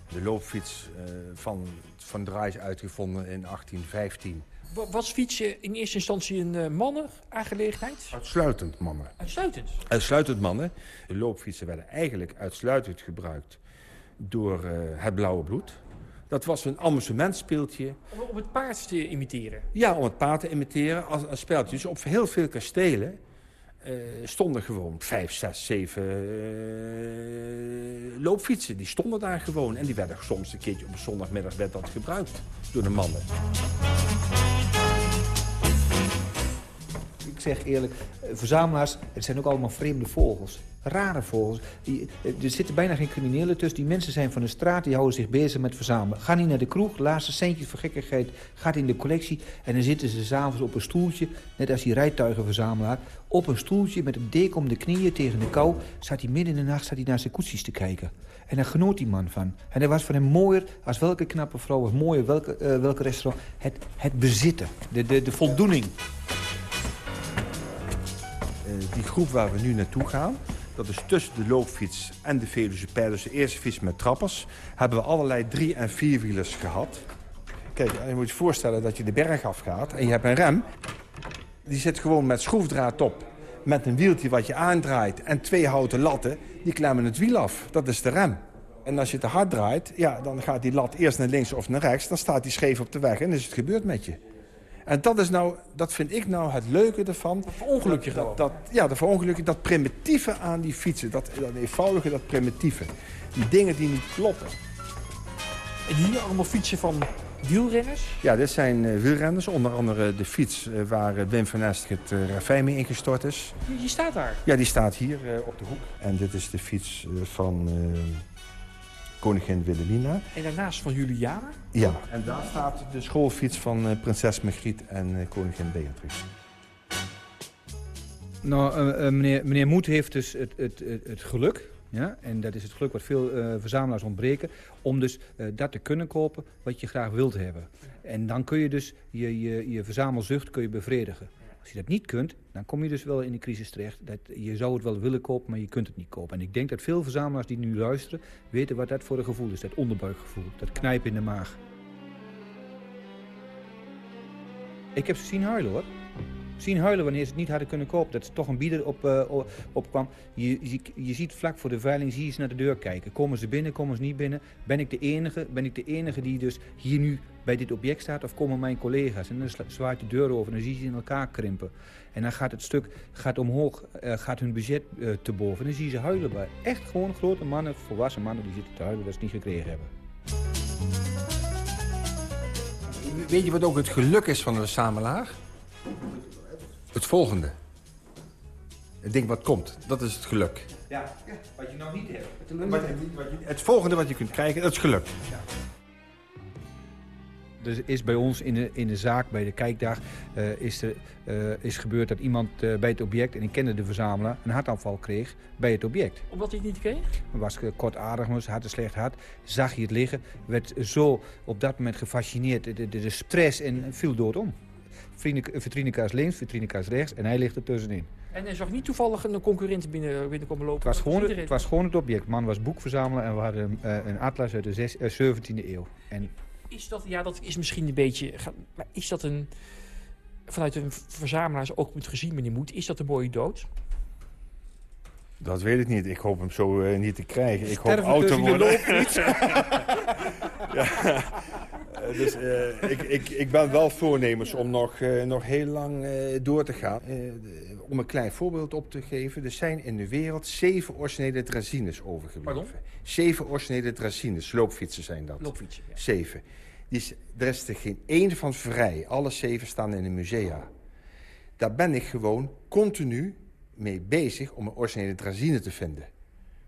De loopfiets uh, van Van Draais uitgevonden in 1815. Was fietsen in eerste instantie een uh, mannen-aangelegenheid? Uitsluitend mannen. Uitsluitend? Uitsluitend mannen. De loopfietsen werden eigenlijk uitsluitend gebruikt door het blauwe bloed. Dat was een amusementspeeltje. Om, om het paard te imiteren? Ja, om het paard te imiteren als een speeltje. Dus op heel veel kastelen stonden gewoon vijf, zes, zeven uh, loopfietsen. Die stonden daar gewoon. En die werden soms een keertje op zondagmiddag werd dat gebruikt door de mannen. Ik zeg eerlijk, verzamelaars, het zijn ook allemaal vreemde vogels. Rare vogels. Die, er zitten bijna geen criminelen tussen. Die mensen zijn van de straat, die houden zich bezig met verzamelen. Gaan niet naar de kroeg, laatste centjes voor gekkigheid. Gaat in de collectie en dan zitten ze s'avonds op een stoeltje... net als die rijtuigenverzamelaar... op een stoeltje met een deken om de knieën tegen de kou... staat hij midden in de nacht staat hij naar zijn koetsies te kijken. En daar genoot die man van. En hij was van hem mooier als welke knappe vrouw... of mooier welke, uh, welke restaurant. Het, het bezitten, de, de, de voldoening. Uh, die groep waar we nu naartoe gaan... Dat is tussen de loopfiets en de Veluwe Pijl, dus de eerste fiets met trappers... hebben we allerlei drie- en vierwielers gehad. Kijk, je moet je voorstellen dat je de berg afgaat en je hebt een rem. Die zit gewoon met schroefdraad op, met een wieltje wat je aandraait... en twee houten latten, die klemmen het wiel af. Dat is de rem. En als je te hard draait, ja, dan gaat die lat eerst naar links of naar rechts... dan staat die scheef op de weg en is het gebeurd met je. En dat, is nou, dat vind ik nou het leuke ervan. Dat verongelukje dat, dat, Ja, dat verongelukje, dat primitieve aan die fietsen. Dat, dat eenvoudige, dat primitieve. Die dingen die niet kloppen. En hier allemaal fietsen van wielrenners? Ja, dit zijn uh, wielrenners. Onder andere de fiets uh, waar uh, Wim van Est het uh, ravijn mee ingestort is. Die staat daar? Ja, die staat hier op de hoek. En dit is de fiets van koningin Wilhelmina. En daarnaast van Juliana? Ja, en daar staat de schoolfiets van uh, prinses Margriet en uh, koningin Beatrix. Nou, uh, meneer, meneer Moed heeft dus het, het, het, het geluk, ja, en dat is het geluk wat veel verzamelaars ontbreken, om dus dat te kunnen kopen wat je graag wilt hebben. En dan kun je dus je, je, je verzamelzucht kun je bevredigen. Als je dat niet kunt, dan kom je dus wel in de crisis terecht. Dat, je zou het wel willen kopen, maar je kunt het niet kopen. En ik denk dat veel verzamelaars die nu luisteren... weten wat dat voor een gevoel is. Dat onderbuikgevoel, dat knijpen in de maag. Ik heb ze zien huilen, hoor. Zien huilen wanneer ze het niet hadden kunnen kopen. Dat er toch een bieder op, uh, op kwam. Je, je, je, ziet vlak voor de veiling zie je ze naar de deur kijken. Komen ze binnen, komen ze niet binnen? Ben ik de enige, ben ik de enige die dus hier nu bij dit object staat? Of komen mijn collega's? En dan zwaait de deur over en dan zie je ze in elkaar krimpen. En dan gaat het stuk gaat omhoog, uh, gaat hun budget uh, te boven. En dan zie je ze huilen bij. Echt gewoon grote mannen, volwassen mannen die zitten te huilen dat ze het niet gekregen hebben. Weet je wat ook het geluk is van de verzamelaar? Het volgende. Het ding wat komt, dat is het geluk. Ja, ja wat je nou niet hebt. Het, wat, wat je, het volgende wat je kunt krijgen, dat is geluk. Ja. Er is bij ons in de, in de zaak, bij de kijkdag, uh, is, er, uh, is gebeurd dat iemand uh, bij het object, en ik kende de verzamelaar, een hartaanval kreeg bij het object. Omdat hij het niet kreeg? Hij was kortaardig, was, had een slecht hart, zag hij het liggen, werd zo op dat moment gefascineerd, de, de, de stress en viel dood om vitrinekaas links, vitrinekaas rechts en hij ligt er tussenin. En hij zag niet toevallig een concurrent binnen, binnenkomen lopen? Het was, gewoon, het was gewoon het object. Man was boekverzamelaar en we hadden uh, een atlas uit de zes, uh, 17e eeuw. En is dat, ja, dat is misschien een beetje... Maar is dat een... Vanuit een verzamelaarsoogpunt gezien, meneer Moed, is dat een mooie dood? Dat weet ik niet. Ik hoop hem zo uh, niet te krijgen. Ik hoop oud te worden. [LAUGHS] [LAUGHS] ja. Dus uh, ik, ik, ik ben wel voornemens om nog, uh, nog heel lang door te gaan. om een klein voorbeeld op te geven. Er zijn in de wereld zeven originele drazines overgebleven. Pardon? Zeven originele drazines. Loopfietsen zijn dat. Loopfietsen, ja. Zeven. Die er is er geen één van vrij. Alle zeven staan in een musea. Daar ben ik gewoon continu mee bezig om een originele drazine te vinden.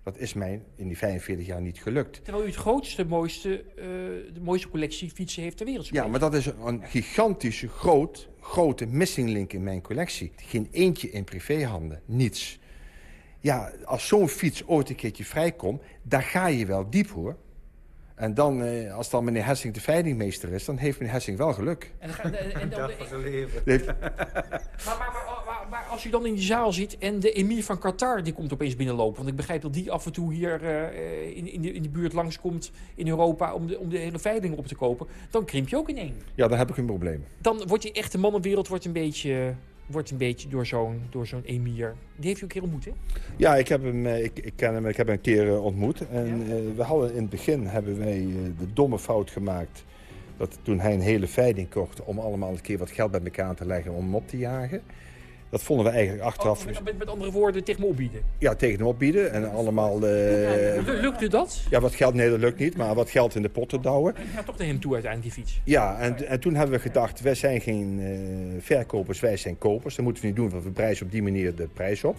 Dat is mij in die 45 jaar niet gelukt. Terwijl u het grootste, mooiste, uh, de mooiste collectie fietsen heeft ter wereld. Ja, maar dat is een gigantische, groot, grote missing link in mijn collectie. Geen eentje in privéhanden, niets. Ja, als zo'n fiets ooit een keertje vrijkomt, daar ga je wel diep hoor. En dan, eh, als dan meneer Hessing de veilingmeester is, dan heeft meneer Hessing wel geluk. En, dan, en, en dan, zijn leven. [LAUGHS] maar, maar, maar, maar, maar als u dan in die zaal zit en de emir van Qatar die komt opeens binnenlopen. Want ik begrijp dat die af en toe hier eh, in, in, de, in de buurt langskomt in Europa om de, om de hele veiling op te kopen. Dan krimp je ook in één. Ja, dan heb ik een probleem. Dan wordt die echte mannenwereld wordt een beetje, wordt een beetje door zo'n door zo'n emir. Die heeft u een keer ontmoet, hè? Ja, ik heb hem, eh, ik, ik ken hem, ik heb hem een keer eh, ontmoet. En eh, we hadden in het begin hebben wij de domme fout gemaakt. Dat toen hij een hele veiling kocht om allemaal een keer wat geld bij elkaar te leggen om hem op te jagen. Dat vonden we eigenlijk achteraf... Oh, met, met, met andere woorden, tegen me opbieden. Ja, tegen hem opbieden en allemaal... eh, Lu- Lukt u dat? ja, wat geld, nee dat lukt niet, maar wat geld in de pot te douwen. Hij gaat toch naar hem toe uiteindelijk, die fiets. Ja, en, en toen hebben we gedacht, wij zijn geen eh, verkopers, wij zijn kopers. Dat moeten we niet doen, want we prijzen op die manier de prijs op.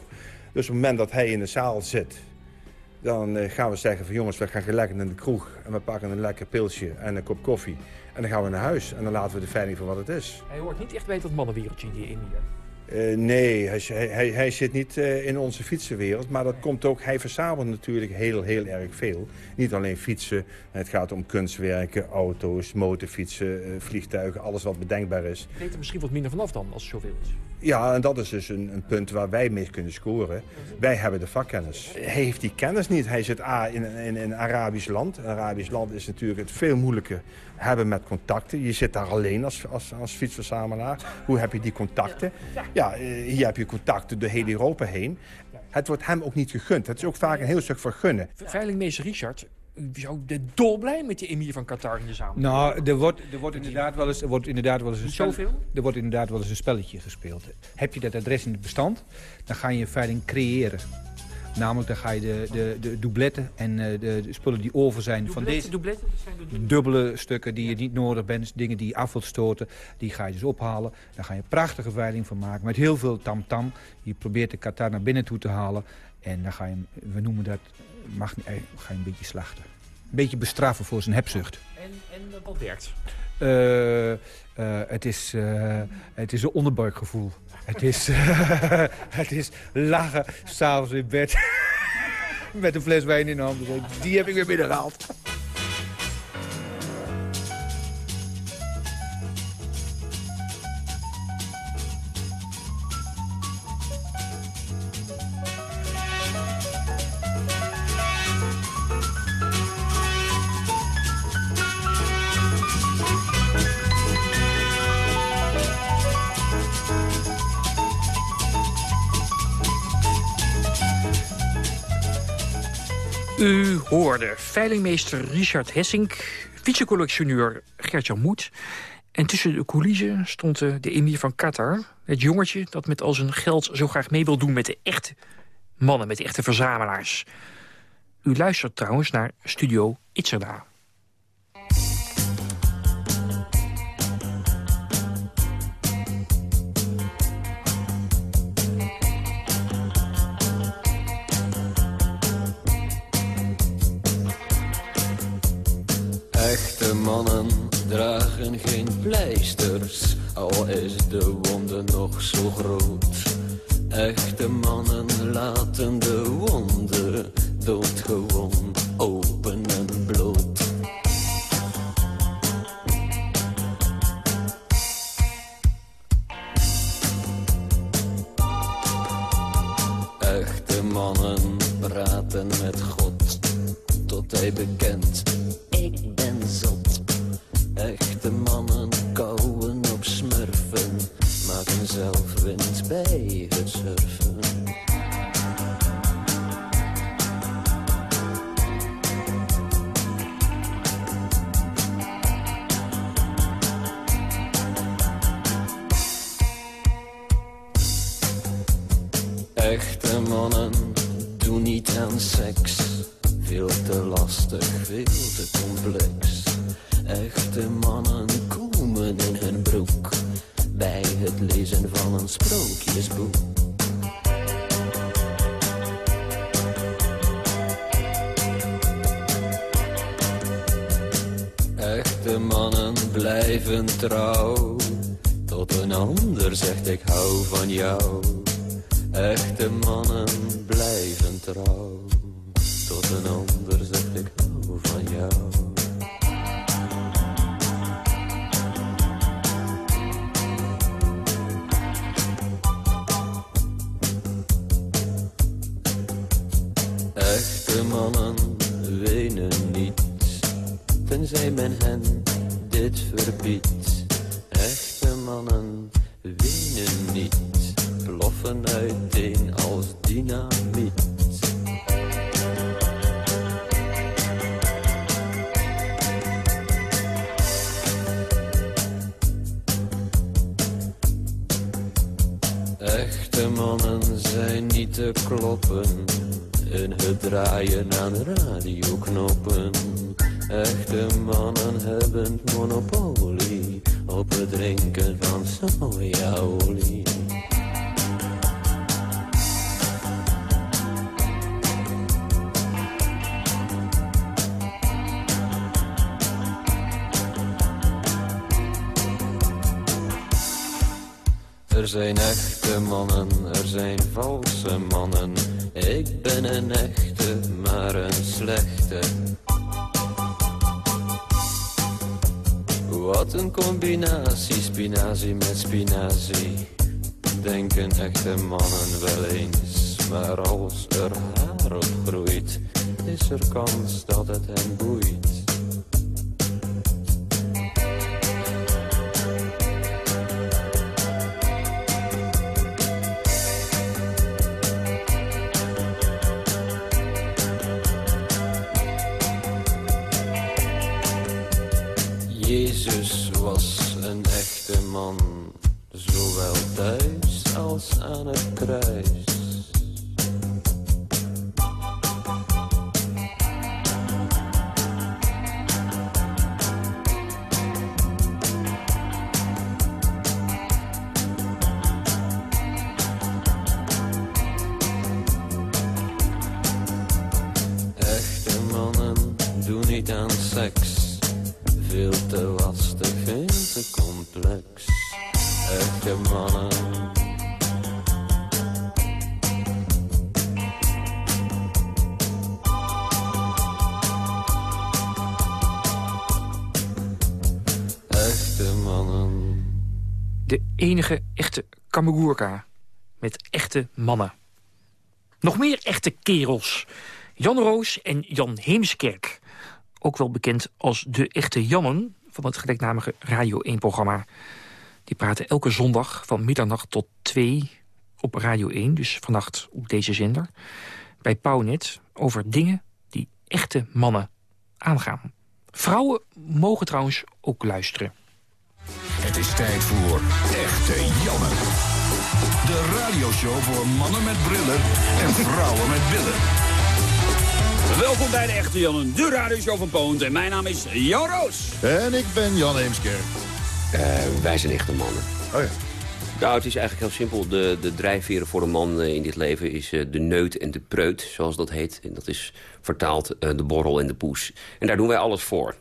Dus op het moment dat hij in de zaal zit, dan eh, gaan we zeggen van jongens, we gaan lekker naar de kroeg. En we pakken een lekker pilsje en een kop koffie. En dan gaan we naar huis en dan laten we de veiling voor wat het is. Hij hoort niet echt bij dat mannenwereldje, die emir. Eh, nee, hij, hij, hij zit niet eh, in onze fietsenwereld. Maar dat komt ook, hij verzamelt natuurlijk heel, heel erg veel. Niet alleen fietsen. Het gaat om kunstwerken, auto's, motorfietsen, eh, vliegtuigen. Alles wat bedenkbaar is. Ik weet er misschien wat minder vanaf dan, als het zoveel is. Ja, en dat is dus een, een punt waar wij mee kunnen scoren. Wij hebben de vakkennis. Hij heeft die kennis niet. Hij zit A, in, in, een Arabisch land. Een Arabisch land is natuurlijk het veel moeilijker hebben met contacten. Je zit daar alleen als, als, als fietsverzamelaar. Hoe heb je die contacten? Ja, eh, hier heb je contacten door heel Europa heen. Het wordt hem ook niet gegund. Het is ook vaak een heel stuk vergunnen. Veilingmeester Richard, de dolblij met die emir van Qatar in de zaal. Nou, er wordt, er wordt inderdaad wel eens, er wordt inderdaad wel eens een spel- zoveel? Er wordt inderdaad wel eens een spelletje gespeeld. Heb je dat adres in het bestand, dan ga je een veiling creëren. Namelijk, dan ga je de, de, de doubletten en eh, de, de spullen die over zijn van deze Doubletten, dat zijn de dubbele stukken die je niet nodig bent, dingen die je af wilt stoten, die ga je dus ophalen. Daar ga je een prachtige veiling van maken met heel veel tamtam. Je probeert de Qatar naar binnen toe te halen en dan ga je we noemen dat, mag, eh, ga je een beetje slachten. Een beetje bestraffen voor zijn hebzucht. En, en dat werkt. Eh, eh, het, is, eh, het is een onderbuikgevoel. Het is, [LAUGHS] het is lachen s'avonds in bed [LAUGHS] met een fles wijn in de hand. Die heb ik weer binnengehaald. U hoorde veilingmeester Richard Hessink, fietsencollectioneur Gertjan Moed... en tussen de coulissen stond eh, de emir van Qatar... het jongetje dat met al zijn geld zo graag mee wil doen met de echte mannen... met de echte verzamelaars. U luistert trouwens naar Studio Itzerda. Echte mannen dragen geen pleisters, al is de wonde nog zo groot. Echte mannen laten de wonde doodgewoon open mannen blijven trouw. Tot een ander zeg ik hou van jou. Echte mannen wenen niet, tenzij men hen dit verbiedt. Echte mannen wenen niet ploffen uiteen als dynamiet. Echte mannen zijn niet te kloppen in het draaien aan radioknoppen. Echte mannen hebben monopolie op het drinken van sojaolie. Zijn echte mannen, er zijn valse mannen. Ik ben een echte, maar een slechte. Wat een combinatie, spinazie met spinazie. Denken echte mannen wel eens. Maar als er haar op groeit, is er kans dat het hen boeit. Jezus was een echte man, zowel thuis als aan het kruis. Met echte mannen. Nog meer echte kerels. Jan Roos en Jan Heemskerk. Ook wel bekend als de echte Jannen van het gelijknamige Radio 1-programma. Die praten elke zondag van middernacht tot 2 op Radio 1. Dus vannacht op deze zender. Bij Pauwnet over dingen die echte mannen aangaan. Vrouwen mogen trouwens ook luisteren. Het is tijd voor Echte Janne. De radioshow voor mannen met brillen en vrouwen met billen. Welkom bij de Echte Jannen, de radioshow van Poont. En mijn naam is Jan Roos. En ik ben Jan Heemskerk. wij zijn echte mannen. Oh ja. Nou, het is eigenlijk heel simpel. De, de drijfveren voor een man eh, in dit leven is eh, de neut en de preut, zoals dat heet. En dat is vertaald eh, de borrel en de poes. En daar doen wij alles voor.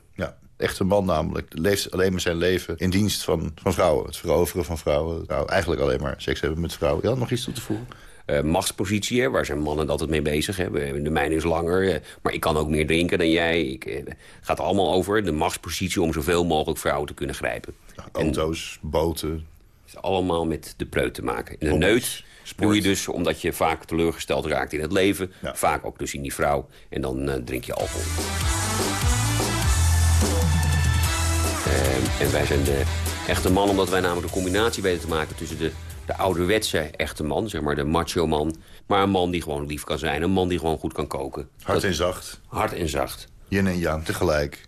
Echte man namelijk. Leeft alleen maar zijn leven in dienst van, van vrouwen. Het veroveren van vrouwen. Nou, eigenlijk alleen maar seks hebben met vrouwen. Ja, nog iets toe te voegen? Uh, machtspositie, hè, waar zijn mannen altijd mee bezig. Hè. De mijne is langer, uh, maar ik kan ook meer drinken dan jij. Ik, uh, het gaat allemaal over de machtspositie om zoveel mogelijk vrouwen te kunnen grijpen. Ja, auto's, en, boten. Het is allemaal met de preut te maken. En de neut doe je dus omdat je vaak teleurgesteld raakt in het leven. Ja. Vaak ook dus in die vrouw. En dan drink je alcohol. Ehm, en wij zijn de echte man omdat wij namelijk de combinatie weten te maken tussen de de ouderwetse echte man, zeg maar de macho man. Maar een man die gewoon lief kan zijn. Een man die gewoon goed kan koken. Hard dat, en zacht. Hard en zacht. Yin en yang tegelijk.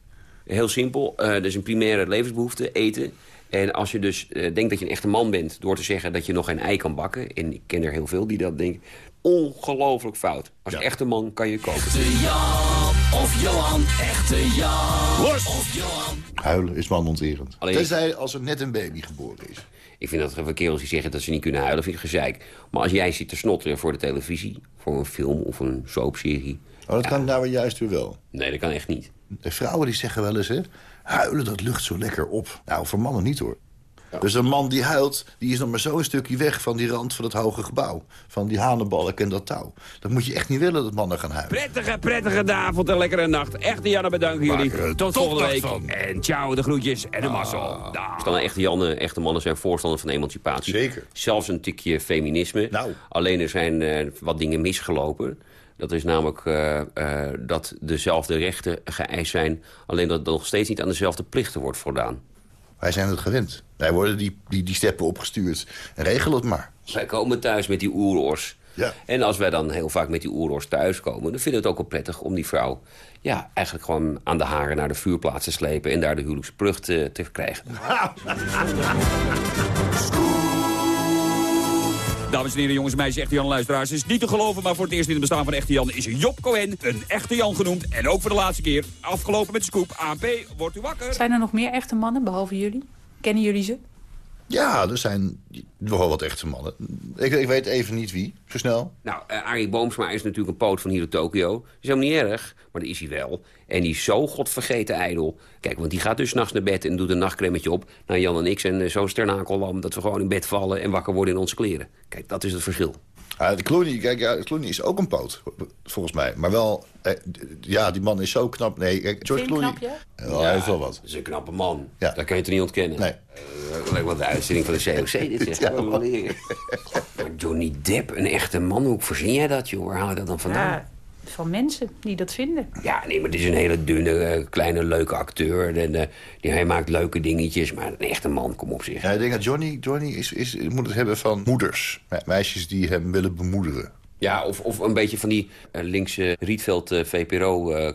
Heel simpel. Uh, dat is een primaire levensbehoefte, eten. En als je dus uh, denkt dat je een echte man bent... door te zeggen dat je nog geen ei kan bakken... en ik ken er heel veel die dat denken... ongelooflijk fout. Als ja. echte man kan je koken. Of Johan, echte Jan of Johan. Huilen is manonterend. Alleen... Tenzij als er net een baby geboren is. Ik vind dat er kerels die zeggen dat ze niet kunnen huilen, vind ik gezeik. Maar als jij zit te snotteren voor de televisie, voor een film of een soapserie... Oh, dat ja. kan nou juist weer wel. Nee, dat kan echt niet. De vrouwen die zeggen wel eens, hè, huilen dat lucht zo lekker op. Nou, voor mannen niet hoor. Ja. Dus een man die huilt, die is nog maar zo een stukje weg van die rand van het hoge gebouw. Van die hanenbalk en dat touw. Dat moet je echt niet willen dat mannen gaan huilen. Prettige, prettige avond en lekkere nacht. Echte Janne, bedanken jullie. Tot, Tot volgende week. Van. En ciao, de groetjes en de mazzel. Ah. Echte, Janne, echte mannen zijn voorstander van emancipatie. Zeker. Zelfs een tikje feminisme. Nou. Alleen er zijn uh, wat dingen misgelopen. Dat is namelijk uh, uh, dat dezelfde rechten geëist zijn... alleen dat het nog steeds niet aan dezelfde plichten wordt voldaan. Wij zijn het gewend. Wij worden die, die, die steppen opgestuurd. Regel het maar. Wij komen thuis met die oeroors. Ja. En als wij dan heel vaak met die oeroors thuiskomen... dan vinden we het ook wel prettig om die vrouw... ja, eigenlijk gewoon aan de haren naar de vuurplaats te slepen... en daar de huwelijksbrug te, te krijgen. Dames en heren, jongens en meisjes, echte Jan luisteraars. Het is niet te geloven, maar voor het eerst in het bestaan van echte Jan... is Job Cohen een echte Jan genoemd. En ook voor de laatste keer. Afgelopen met de scoop. ANP, wordt u wakker. Zijn er nog meer echte mannen, behalve jullie? Kennen jullie ze? Ja, er zijn nogal wat echte mannen. Ik, ik weet even niet wie, zo snel. Nou, uh, Arie Boomsma is natuurlijk een poot van hier in Tokio. Dat is helemaal niet erg, maar dat is hij wel. En die is zo godvergeten ijdel. Kijk, want die gaat dus nachts naar bed en doet een nachtcremmetje op. Nou, Jan en ik zijn uh, zo'n sternakellam dat we gewoon in bed vallen... en wakker worden in onze kleren. Kijk, dat is het verschil. Uh, de Clooney, kijk, ja, Clooney is ook een poot, volgens mij. Maar wel, eh, ja, die man is zo knap. Nee, kijk, George Clooney... knap, ja? Ja, hij heeft wel wat. Dat is een knappe man. Ja. Dat kan je toch niet ontkennen? Nee. Uh, lijkt wel de uitzending van de COC, dit zeg. [LAUGHS] Ja, [LAUGHS] maar Johnny Depp, een echte man, hoe verzin jij dat, joh? Waar haal je dat dan vandaan? Van mensen die dat vinden. Ja, nee, maar het is een hele dunne, uh, kleine, leuke acteur. En, uh, die, hij maakt leuke dingetjes, maar een echte man, kom op zich. Ja, ik denk dat Johnny, Johnny is, is, moet het hebben van moeders. Meisjes die hem willen bemoederen. Ja, of, of een beetje van die uh, linkse Rietveld uh, uh,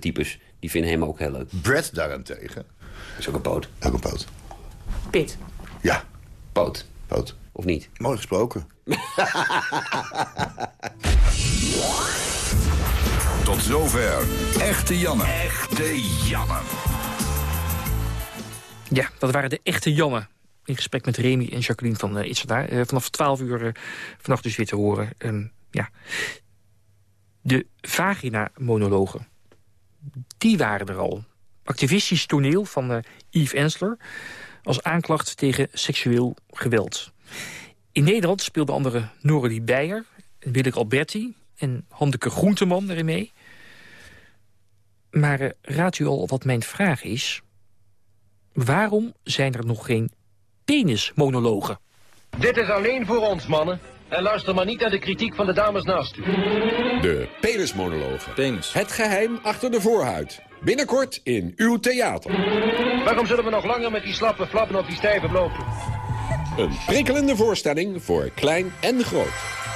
types. Die vinden hem ook heel leuk. Brad daarentegen. Is ook een poot. Ook een poot. Pit. Ja. Poot. Poot. Of niet? Mooi gesproken. [LAUGHS] Tot zover. Echte Janne. Echte Janne. Ja, dat waren de echte Janne. In gesprek met Remy en Jacqueline van uh, Itzerda. Uh, vanaf 12 uur uh, vannacht dus weer te horen. Um, ja. De vagina-monologen. Die waren er al. Activistisch toneel van Yves Ensler. Als aanklacht tegen seksueel geweld. In Nederland speelden andere Noralie Beijer, Willeke Alberti en Handeke Groenteman erin mee. Maar uh, raadt u al wat mijn vraag is? Waarom zijn er nog geen penismonologen? Dit is alleen voor ons, mannen. En luister maar niet naar de kritiek van de dames naast u. De penismonologen. Penis. Het geheim achter de voorhuid. Binnenkort in uw theater. Waarom zullen we nog langer met die slappe flappen op die stijve doen? Een prikkelende voorstelling voor klein en groot.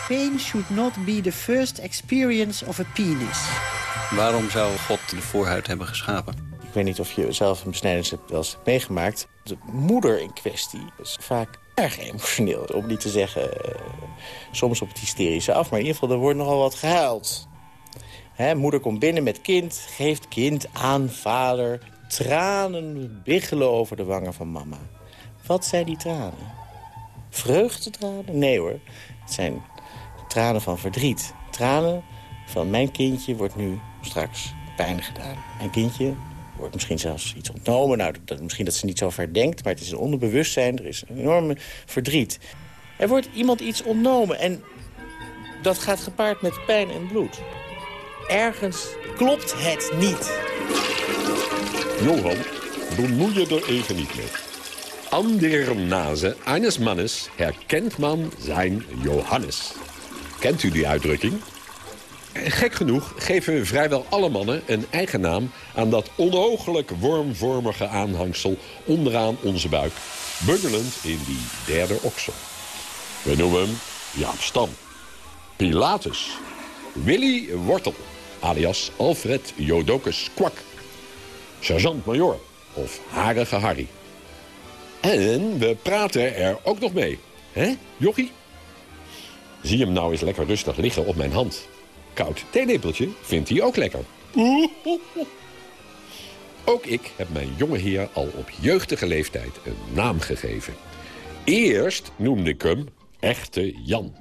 Pain should not be the first experience of a penis. Waarom zou God de voorhuid hebben geschapen? Ik weet niet of je zelf een besnijdenis hebt wel eens meegemaakt. De moeder in kwestie is vaak erg emotioneel. Om niet te zeggen, uh, soms op het hysterische af. Maar in ieder geval, er wordt nogal wat gehuild. Hè, moeder komt binnen met kind, geeft kind aan vader. Tranen biggelen over de wangen van mama. Wat zijn die tranen? Vreugdetranen? Nee hoor. Het zijn tranen van verdriet. Tranen van mijn kindje wordt nu straks pijn gedaan. Mijn kindje wordt misschien zelfs iets ontnomen. Nou, dat, misschien dat ze niet zo ver denkt, maar het is een onderbewustzijn. Er is een enorme verdriet. Er wordt iemand iets ontnomen en dat gaat gepaard met pijn en bloed. Ergens klopt het niet. Johan, bemoei je er even niet mee. An der Nase eines Mannes herkent man zijn Johannes. Kent u die uitdrukking? Gek genoeg geven vrijwel alle mannen een eigen naam... aan dat onogelijk wormvormige aanhangsel onderaan onze buik... bungelend in die derde oksel. We noemen hem Jaap Stam, Pilatus, Willy Wortel... alias Alfred Jodokus Kwak, sergeant-major of Harige Harry... En we praten er ook nog mee. Hè, jochie? Zie hem nou eens lekker rustig liggen op mijn hand. Koud theelepeltje vindt hij ook lekker. [LAUGHS] Ook ik heb mijn jonge heer al op jeugdige leeftijd een naam gegeven. Eerst noemde ik hem Echte Jan.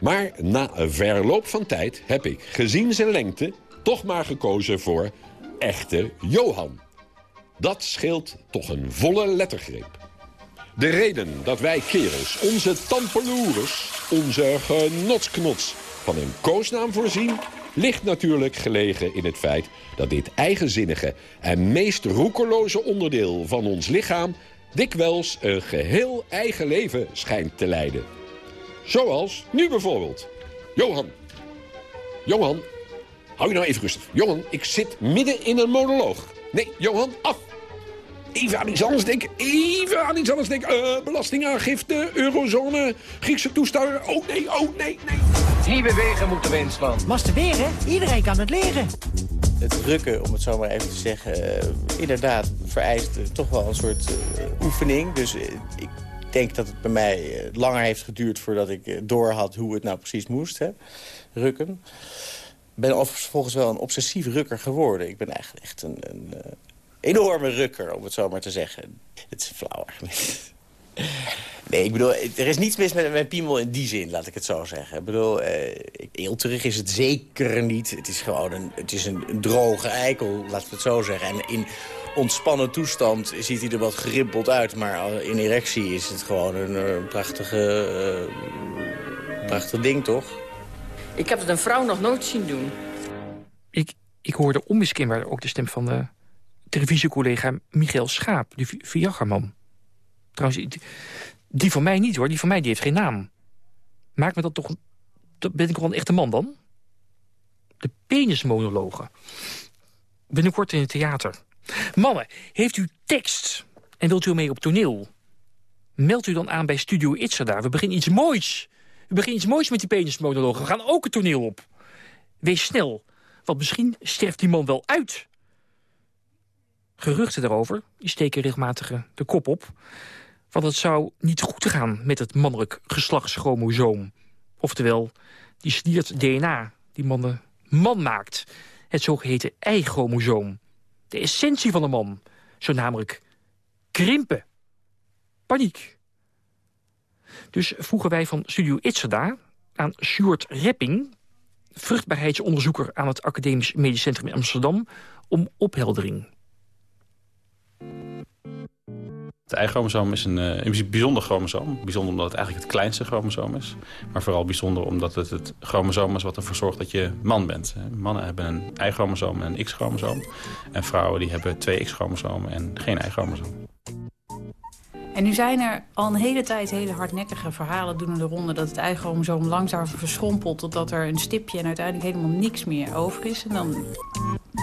Maar na een verloop van tijd heb ik, gezien zijn lengte... toch maar gekozen voor Echte Johan. Dat scheelt toch een volle lettergreep. De reden dat wij kerels onze tampeloeres, onze genotsknots van een koosnaam voorzien... ligt natuurlijk gelegen in het feit dat dit eigenzinnige en meest roekeloze onderdeel van ons lichaam... dikwijls een geheel eigen leven schijnt te leiden. Zoals nu bijvoorbeeld. Johan. Johan, hou je nou even rustig. Johan, ik zit midden in een monoloog. Nee, Johan, af. Even aan iets anders denken. Even aan iets anders denken. Uh, belastingaangifte, eurozone, Griekse toestanden. Oh nee, oh nee, nee. Nieuwe wegen moeten we inslaan. Masturberen? Iedereen kan het leren. Het rukken, om het zo maar even te zeggen, uh, inderdaad vereist uh, toch wel een soort oefening. Dus ik denk dat het bij mij langer heeft geduurd voordat ik door had hoe het nou precies moest, hè, rukken. Ik ben vervolgens wel een obsessief rukker geworden. Ik ben eigenlijk echt een, een enorme rukker, om het zo maar te zeggen. Het is flauw Nee, ik bedoel, er is niets mis met mijn piemel in die zin, laat ik het zo zeggen. Ik bedoel, eh, heel terug is het zeker niet. Het is gewoon een, het is een, een droge eikel, laten we het zo zeggen. En in ontspannen toestand ziet hij er wat gerimpeld uit. Maar in erectie is het gewoon een, een prachtige, uh, prachtig ding, toch? Ik heb het een vrouw nog nooit zien doen. Ik, ik hoorde onmiskenbaar ook de stem van de televisiecollega Michael Schaap, de Viagraman. Trouwens, die, van mij niet hoor, die van mij die heeft geen naam. Maakt me dat toch... Ben ik wel een echte man dan? De penismonologen. Binnenkort in het theater. Mannen, heeft u tekst en wilt u mee op toneel? Meld u dan aan bij Studio Itzerda. We beginnen iets moois. We beginnen iets moois met die penismonologen. We gaan ook het toneel op. Wees snel, want misschien sterft die man wel uit. Geruchten daarover die steken regelmatig de kop op. Want het zou niet goed gaan met het mannelijk geslachtschromosoom. Oftewel, die sliert DNA die mannen man maakt. Het zogeheten ei-chromosoom. De essentie van de man. Zo namelijk krimpen. Paniek. Dus vroegen wij van Studio Itzerda aan Sjoerd Repping... vruchtbaarheidsonderzoeker aan het Academisch Medisch Centrum in Amsterdam... om opheldering. Het eichromosoom is een, een bijzonder chromosoom. Bijzonder omdat het eigenlijk het kleinste chromosoom is. Maar vooral bijzonder omdat het het chromosoom is wat ervoor zorgt dat je man bent. Mannen hebben een Y-chromosoom en een X-chromosoom. En vrouwen die hebben twee X-chromosomen en geen Y-chromosoom. En nu zijn er al een hele tijd hele hardnekkige verhalen doen de ronde... dat het eichromosoom langzaam verschrompelt totdat er een stipje... en uiteindelijk helemaal niks meer over is. En dan,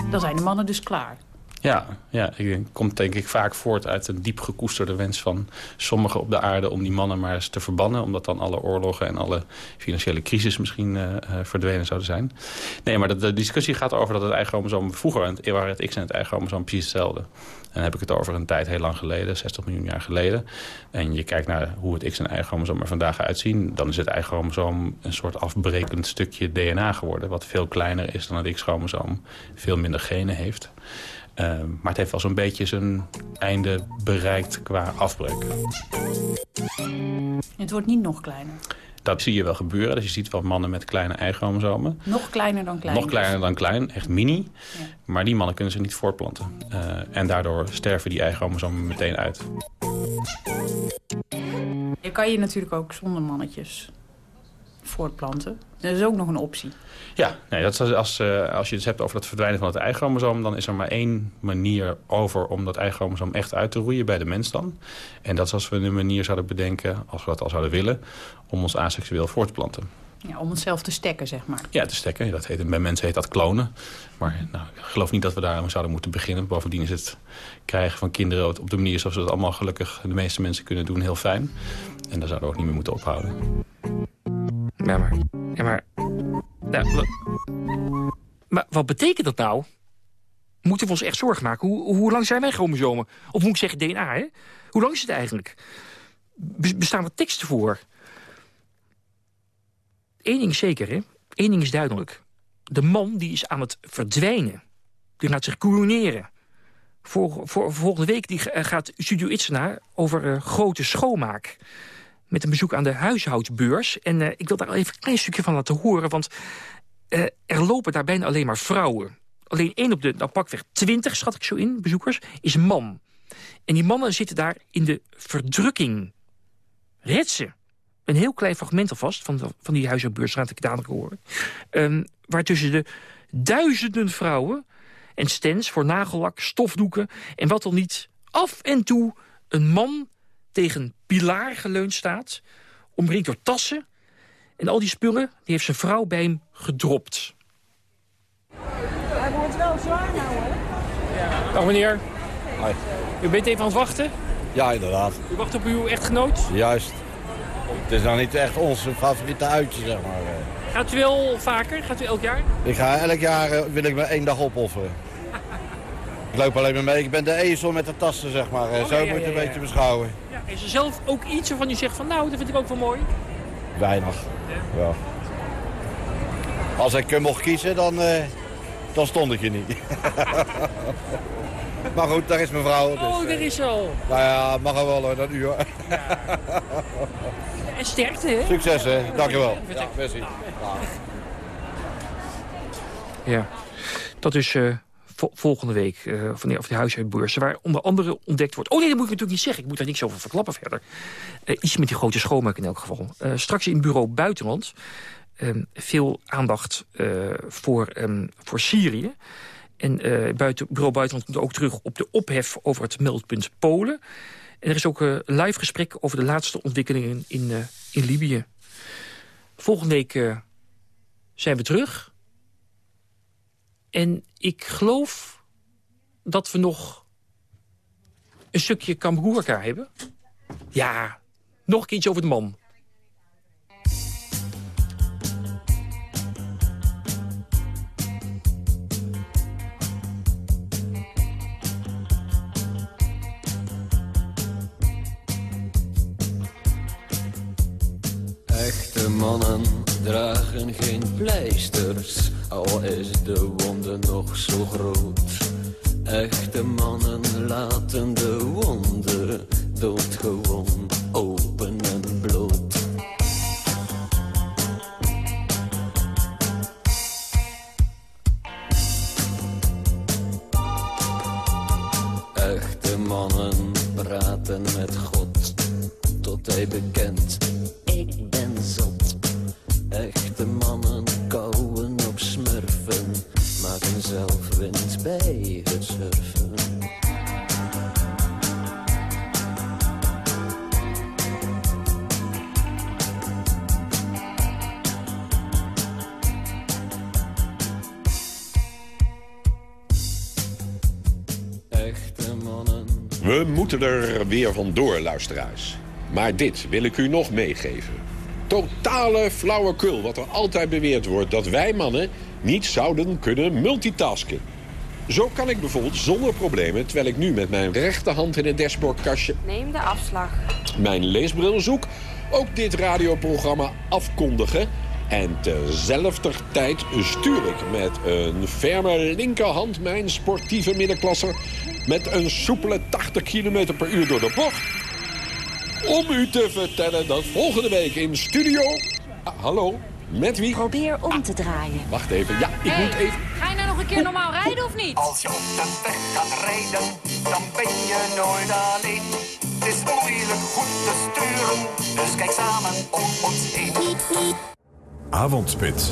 dan zijn de mannen dus klaar. Ja, ja, ik komt denk ik vaak voort uit een diep gekoesterde wens van sommigen op de aarde om die mannen maar eens te verbannen. Omdat dan alle oorlogen en alle financiële crisis misschien uh, verdwenen zouden zijn. Nee, maar de, discussie gaat over dat het eigen vroeger waren het X en het eigen precies hetzelfde. En dan heb ik het over een tijd heel lang geleden, 60 miljoen jaar geleden. En je kijkt naar hoe het X en eigen er vandaag uitzien. Dan is het eigen een soort afbrekend stukje DNA geworden. Wat veel kleiner is dan het X-chromosoom. Veel minder genen heeft. Ehm, maar het heeft wel zo'n beetje zijn einde bereikt qua afbreuk. Het wordt niet nog kleiner. Dat zie je wel gebeuren. Dus je ziet wel mannen met kleine eichromosomen. Nog kleiner dan klein. Nog kleiner dan klein, echt mini. Ja. Maar die mannen kunnen ze niet voortplanten. Uh, en daardoor sterven die eichromosomen meteen uit. Je kan je natuurlijk ook zonder mannetjes voortplanten. Dat is ook nog een optie. Ja, nee, dat is als, uh, als je het hebt over het verdwijnen van het eichromosoom... dan is er maar één manier over om dat eichromosoom echt uit te roeien bij de mens dan. En dat is als we een manier zouden bedenken, als we dat al zouden willen... om ons aseksueel voort te planten. Ja, om onszelf te stekken, zeg maar. Ja, te stekken. Dat heet, bij mensen heet dat klonen. Maar nou, ik geloof niet dat we daar zouden moeten beginnen. Bovendien is het krijgen van kinderen op de manier zoals we dat allemaal gelukkig de meeste mensen kunnen doen heel fijn. En daar zouden we ook niet meer moeten ophouden. Ja, maar... Ja, maar, wat, maar wat betekent dat nou? Moeten we ons echt zorgen maken? Hoe, hoe lang zijn wij chromosomen? Of moet ik zeggen DNA, hè? Hoe lang is het eigenlijk? bestaan er teksten voor? Eén ding is zeker, hè? Eén ding is duidelijk. De man die is aan het verdwijnen. Die gaat zich coroneren. Voor, voor, volgende week die gaat Studio Itzena over uh, grote schoonmaak met een bezoek aan de huishoudsbeurs. En uh, ik wil daar even een klein stukje van laten horen... want uh, er lopen daar bijna alleen maar vrouwen. Alleen één op de, nou pakweg twintig, schat ik zo in, bezoekers, is man. En die mannen zitten daar in de verdrukking. Retsen. Een heel klein fragment alvast van, van die huishoudbeurs, laat ik dadelijk horen. Um, waar tussen de duizenden vrouwen en stands voor nagellak, stofdoeken... en wat dan niet, af en toe een man tegen een pilaar geleund staat... omringd door tassen. En al die spullen die heeft zijn vrouw bij hem gedropt. Hij wordt wel zwaar nou, hè? Dag meneer. Hoi. U bent even aan het wachten? Ja, inderdaad. U wacht op uw echtgenoot? Juist. Het is nou niet echt onze favoriete uitje, zeg maar. eh. Gaat u wel vaker? Gaat u elk jaar? Ik ga elk jaar eh, wil ik me één dag opofferen. Ik loop alleen maar mee. Ik ben de ezel met de tassen, zeg maar. eh. Oh, Zo ja, moet je ja, het een ja, beetje beschouwen. Ja, is er zelf ook iets waarvan u zegt van nou, dat vind ik ook wel mooi? Weinig. Ja. Als ik eh, mocht kiezen, dan, eh, dan stond ik je niet. [LAUGHS] maar goed, daar is mijn vrouw. Dus, Oh, daar is ze al. Nou ja, mag er wel hoor, dat uur. En sterkte, hè? Succes, hè. Dankjewel. Ja, merci. Ja, dat is eh, vo- volgende week eh van die, of die waar onder andere ontdekt wordt... Oh nee, dat moet ik natuurlijk niet zeggen. Ik moet daar niks over verklappen verder. Eh, iets met die grote schoonmaak in elk geval. Eh, straks in bureau Buitenland... eh, veel aandacht voor, ehm, voor Syrië. En buiten, bureau Buitenland komt ook terug op de ophef over het meldpunt Polen. En er is ook een live gesprek over de laatste ontwikkelingen in, in Libië. Volgende week zijn we terug... En ik geloof dat we nog een stukje Kamboerka hebben. Ja, nog een keertje over de man. Echte mannen dragen geen pleisters, al is de wonde nog zo groot. Echte mannen laten de wonde doodgewoon er weer vandoor, luisteraars. Maar dit wil ik u nog meegeven. Totale flauwekul wat er altijd beweerd wordt... dat wij mannen niet zouden kunnen multitasken. Zo kan ik bijvoorbeeld zonder problemen... terwijl ik nu met mijn rechterhand in het dashboardkastje Neem de afslag. mijn leesbril zoek... ook dit radioprogramma afkondigen... En tezelfde tijd stuur ik met een ferme linkerhand mijn sportieve middenklasser... met een soepele 80 km per uur door de bocht. Om u te vertellen dat volgende week in studio... Ah, hallo, met wie? Probeer om te draaien. Wacht even, ja, ik Hey, moet even... Ga je nou nog een keer normaal rijden of niet? Als je op de weg gaat rijden, dan ben je nooit alleen. Het is moeilijk goed te sturen, dus kijk samen om ons heen. Avondspits.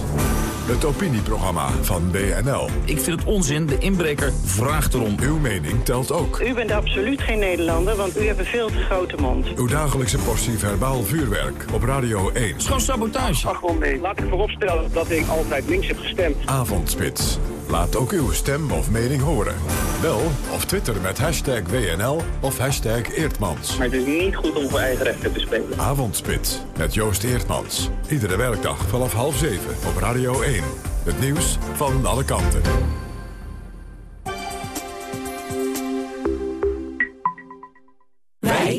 Het opinieprogramma van BNL. Ik vind het onzin, de inbreker vraagt erom. Uw mening telt ook. U bent absoluut geen Nederlander, want u hebt een veel te grote mond. Uw dagelijkse portie verbaal vuurwerk op Radio 1. Gewoon sabotage. Ach, nee. Laat ik vooropstellen dat ik altijd links heb gestemd. Avondspits. Laat ook uw stem of mening horen. Bel of twitter met hashtag WNL of hashtag Eertmans. Maar het is niet goed om voor eigen rechten te spelen. Avondspits met Joost Eertmans. Iedere werkdag vanaf half zeven op Radio 1. Het nieuws van alle kanten.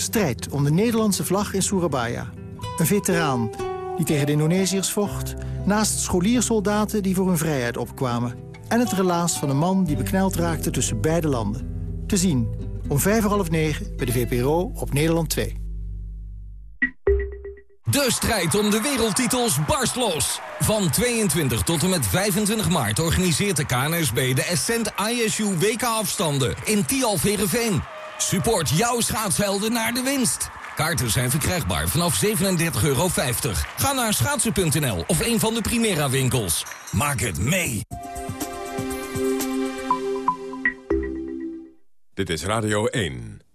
Strijd om de Nederlandse vlag in Surabaya. Een veteraan die tegen de Indonesiërs vocht... naast scholiersoldaten die voor hun vrijheid opkwamen. En het relaas van een man die bekneld raakte tussen beide landen. Te zien om vijf voor half negen bij de VPRO op Nederland 2. De strijd om de wereldtitels barst los. Van 22 tot en met 25 maart organiseert de KNSB de Ascent ISU WK-afstanden in Tialf Herenveen. Support jouw schaatshelden naar de winst. Kaarten zijn verkrijgbaar vanaf 37,50 euro. Ga naar schaatsen.nl of een van de Primera winkels. Maak het mee. Dit is Radio 1.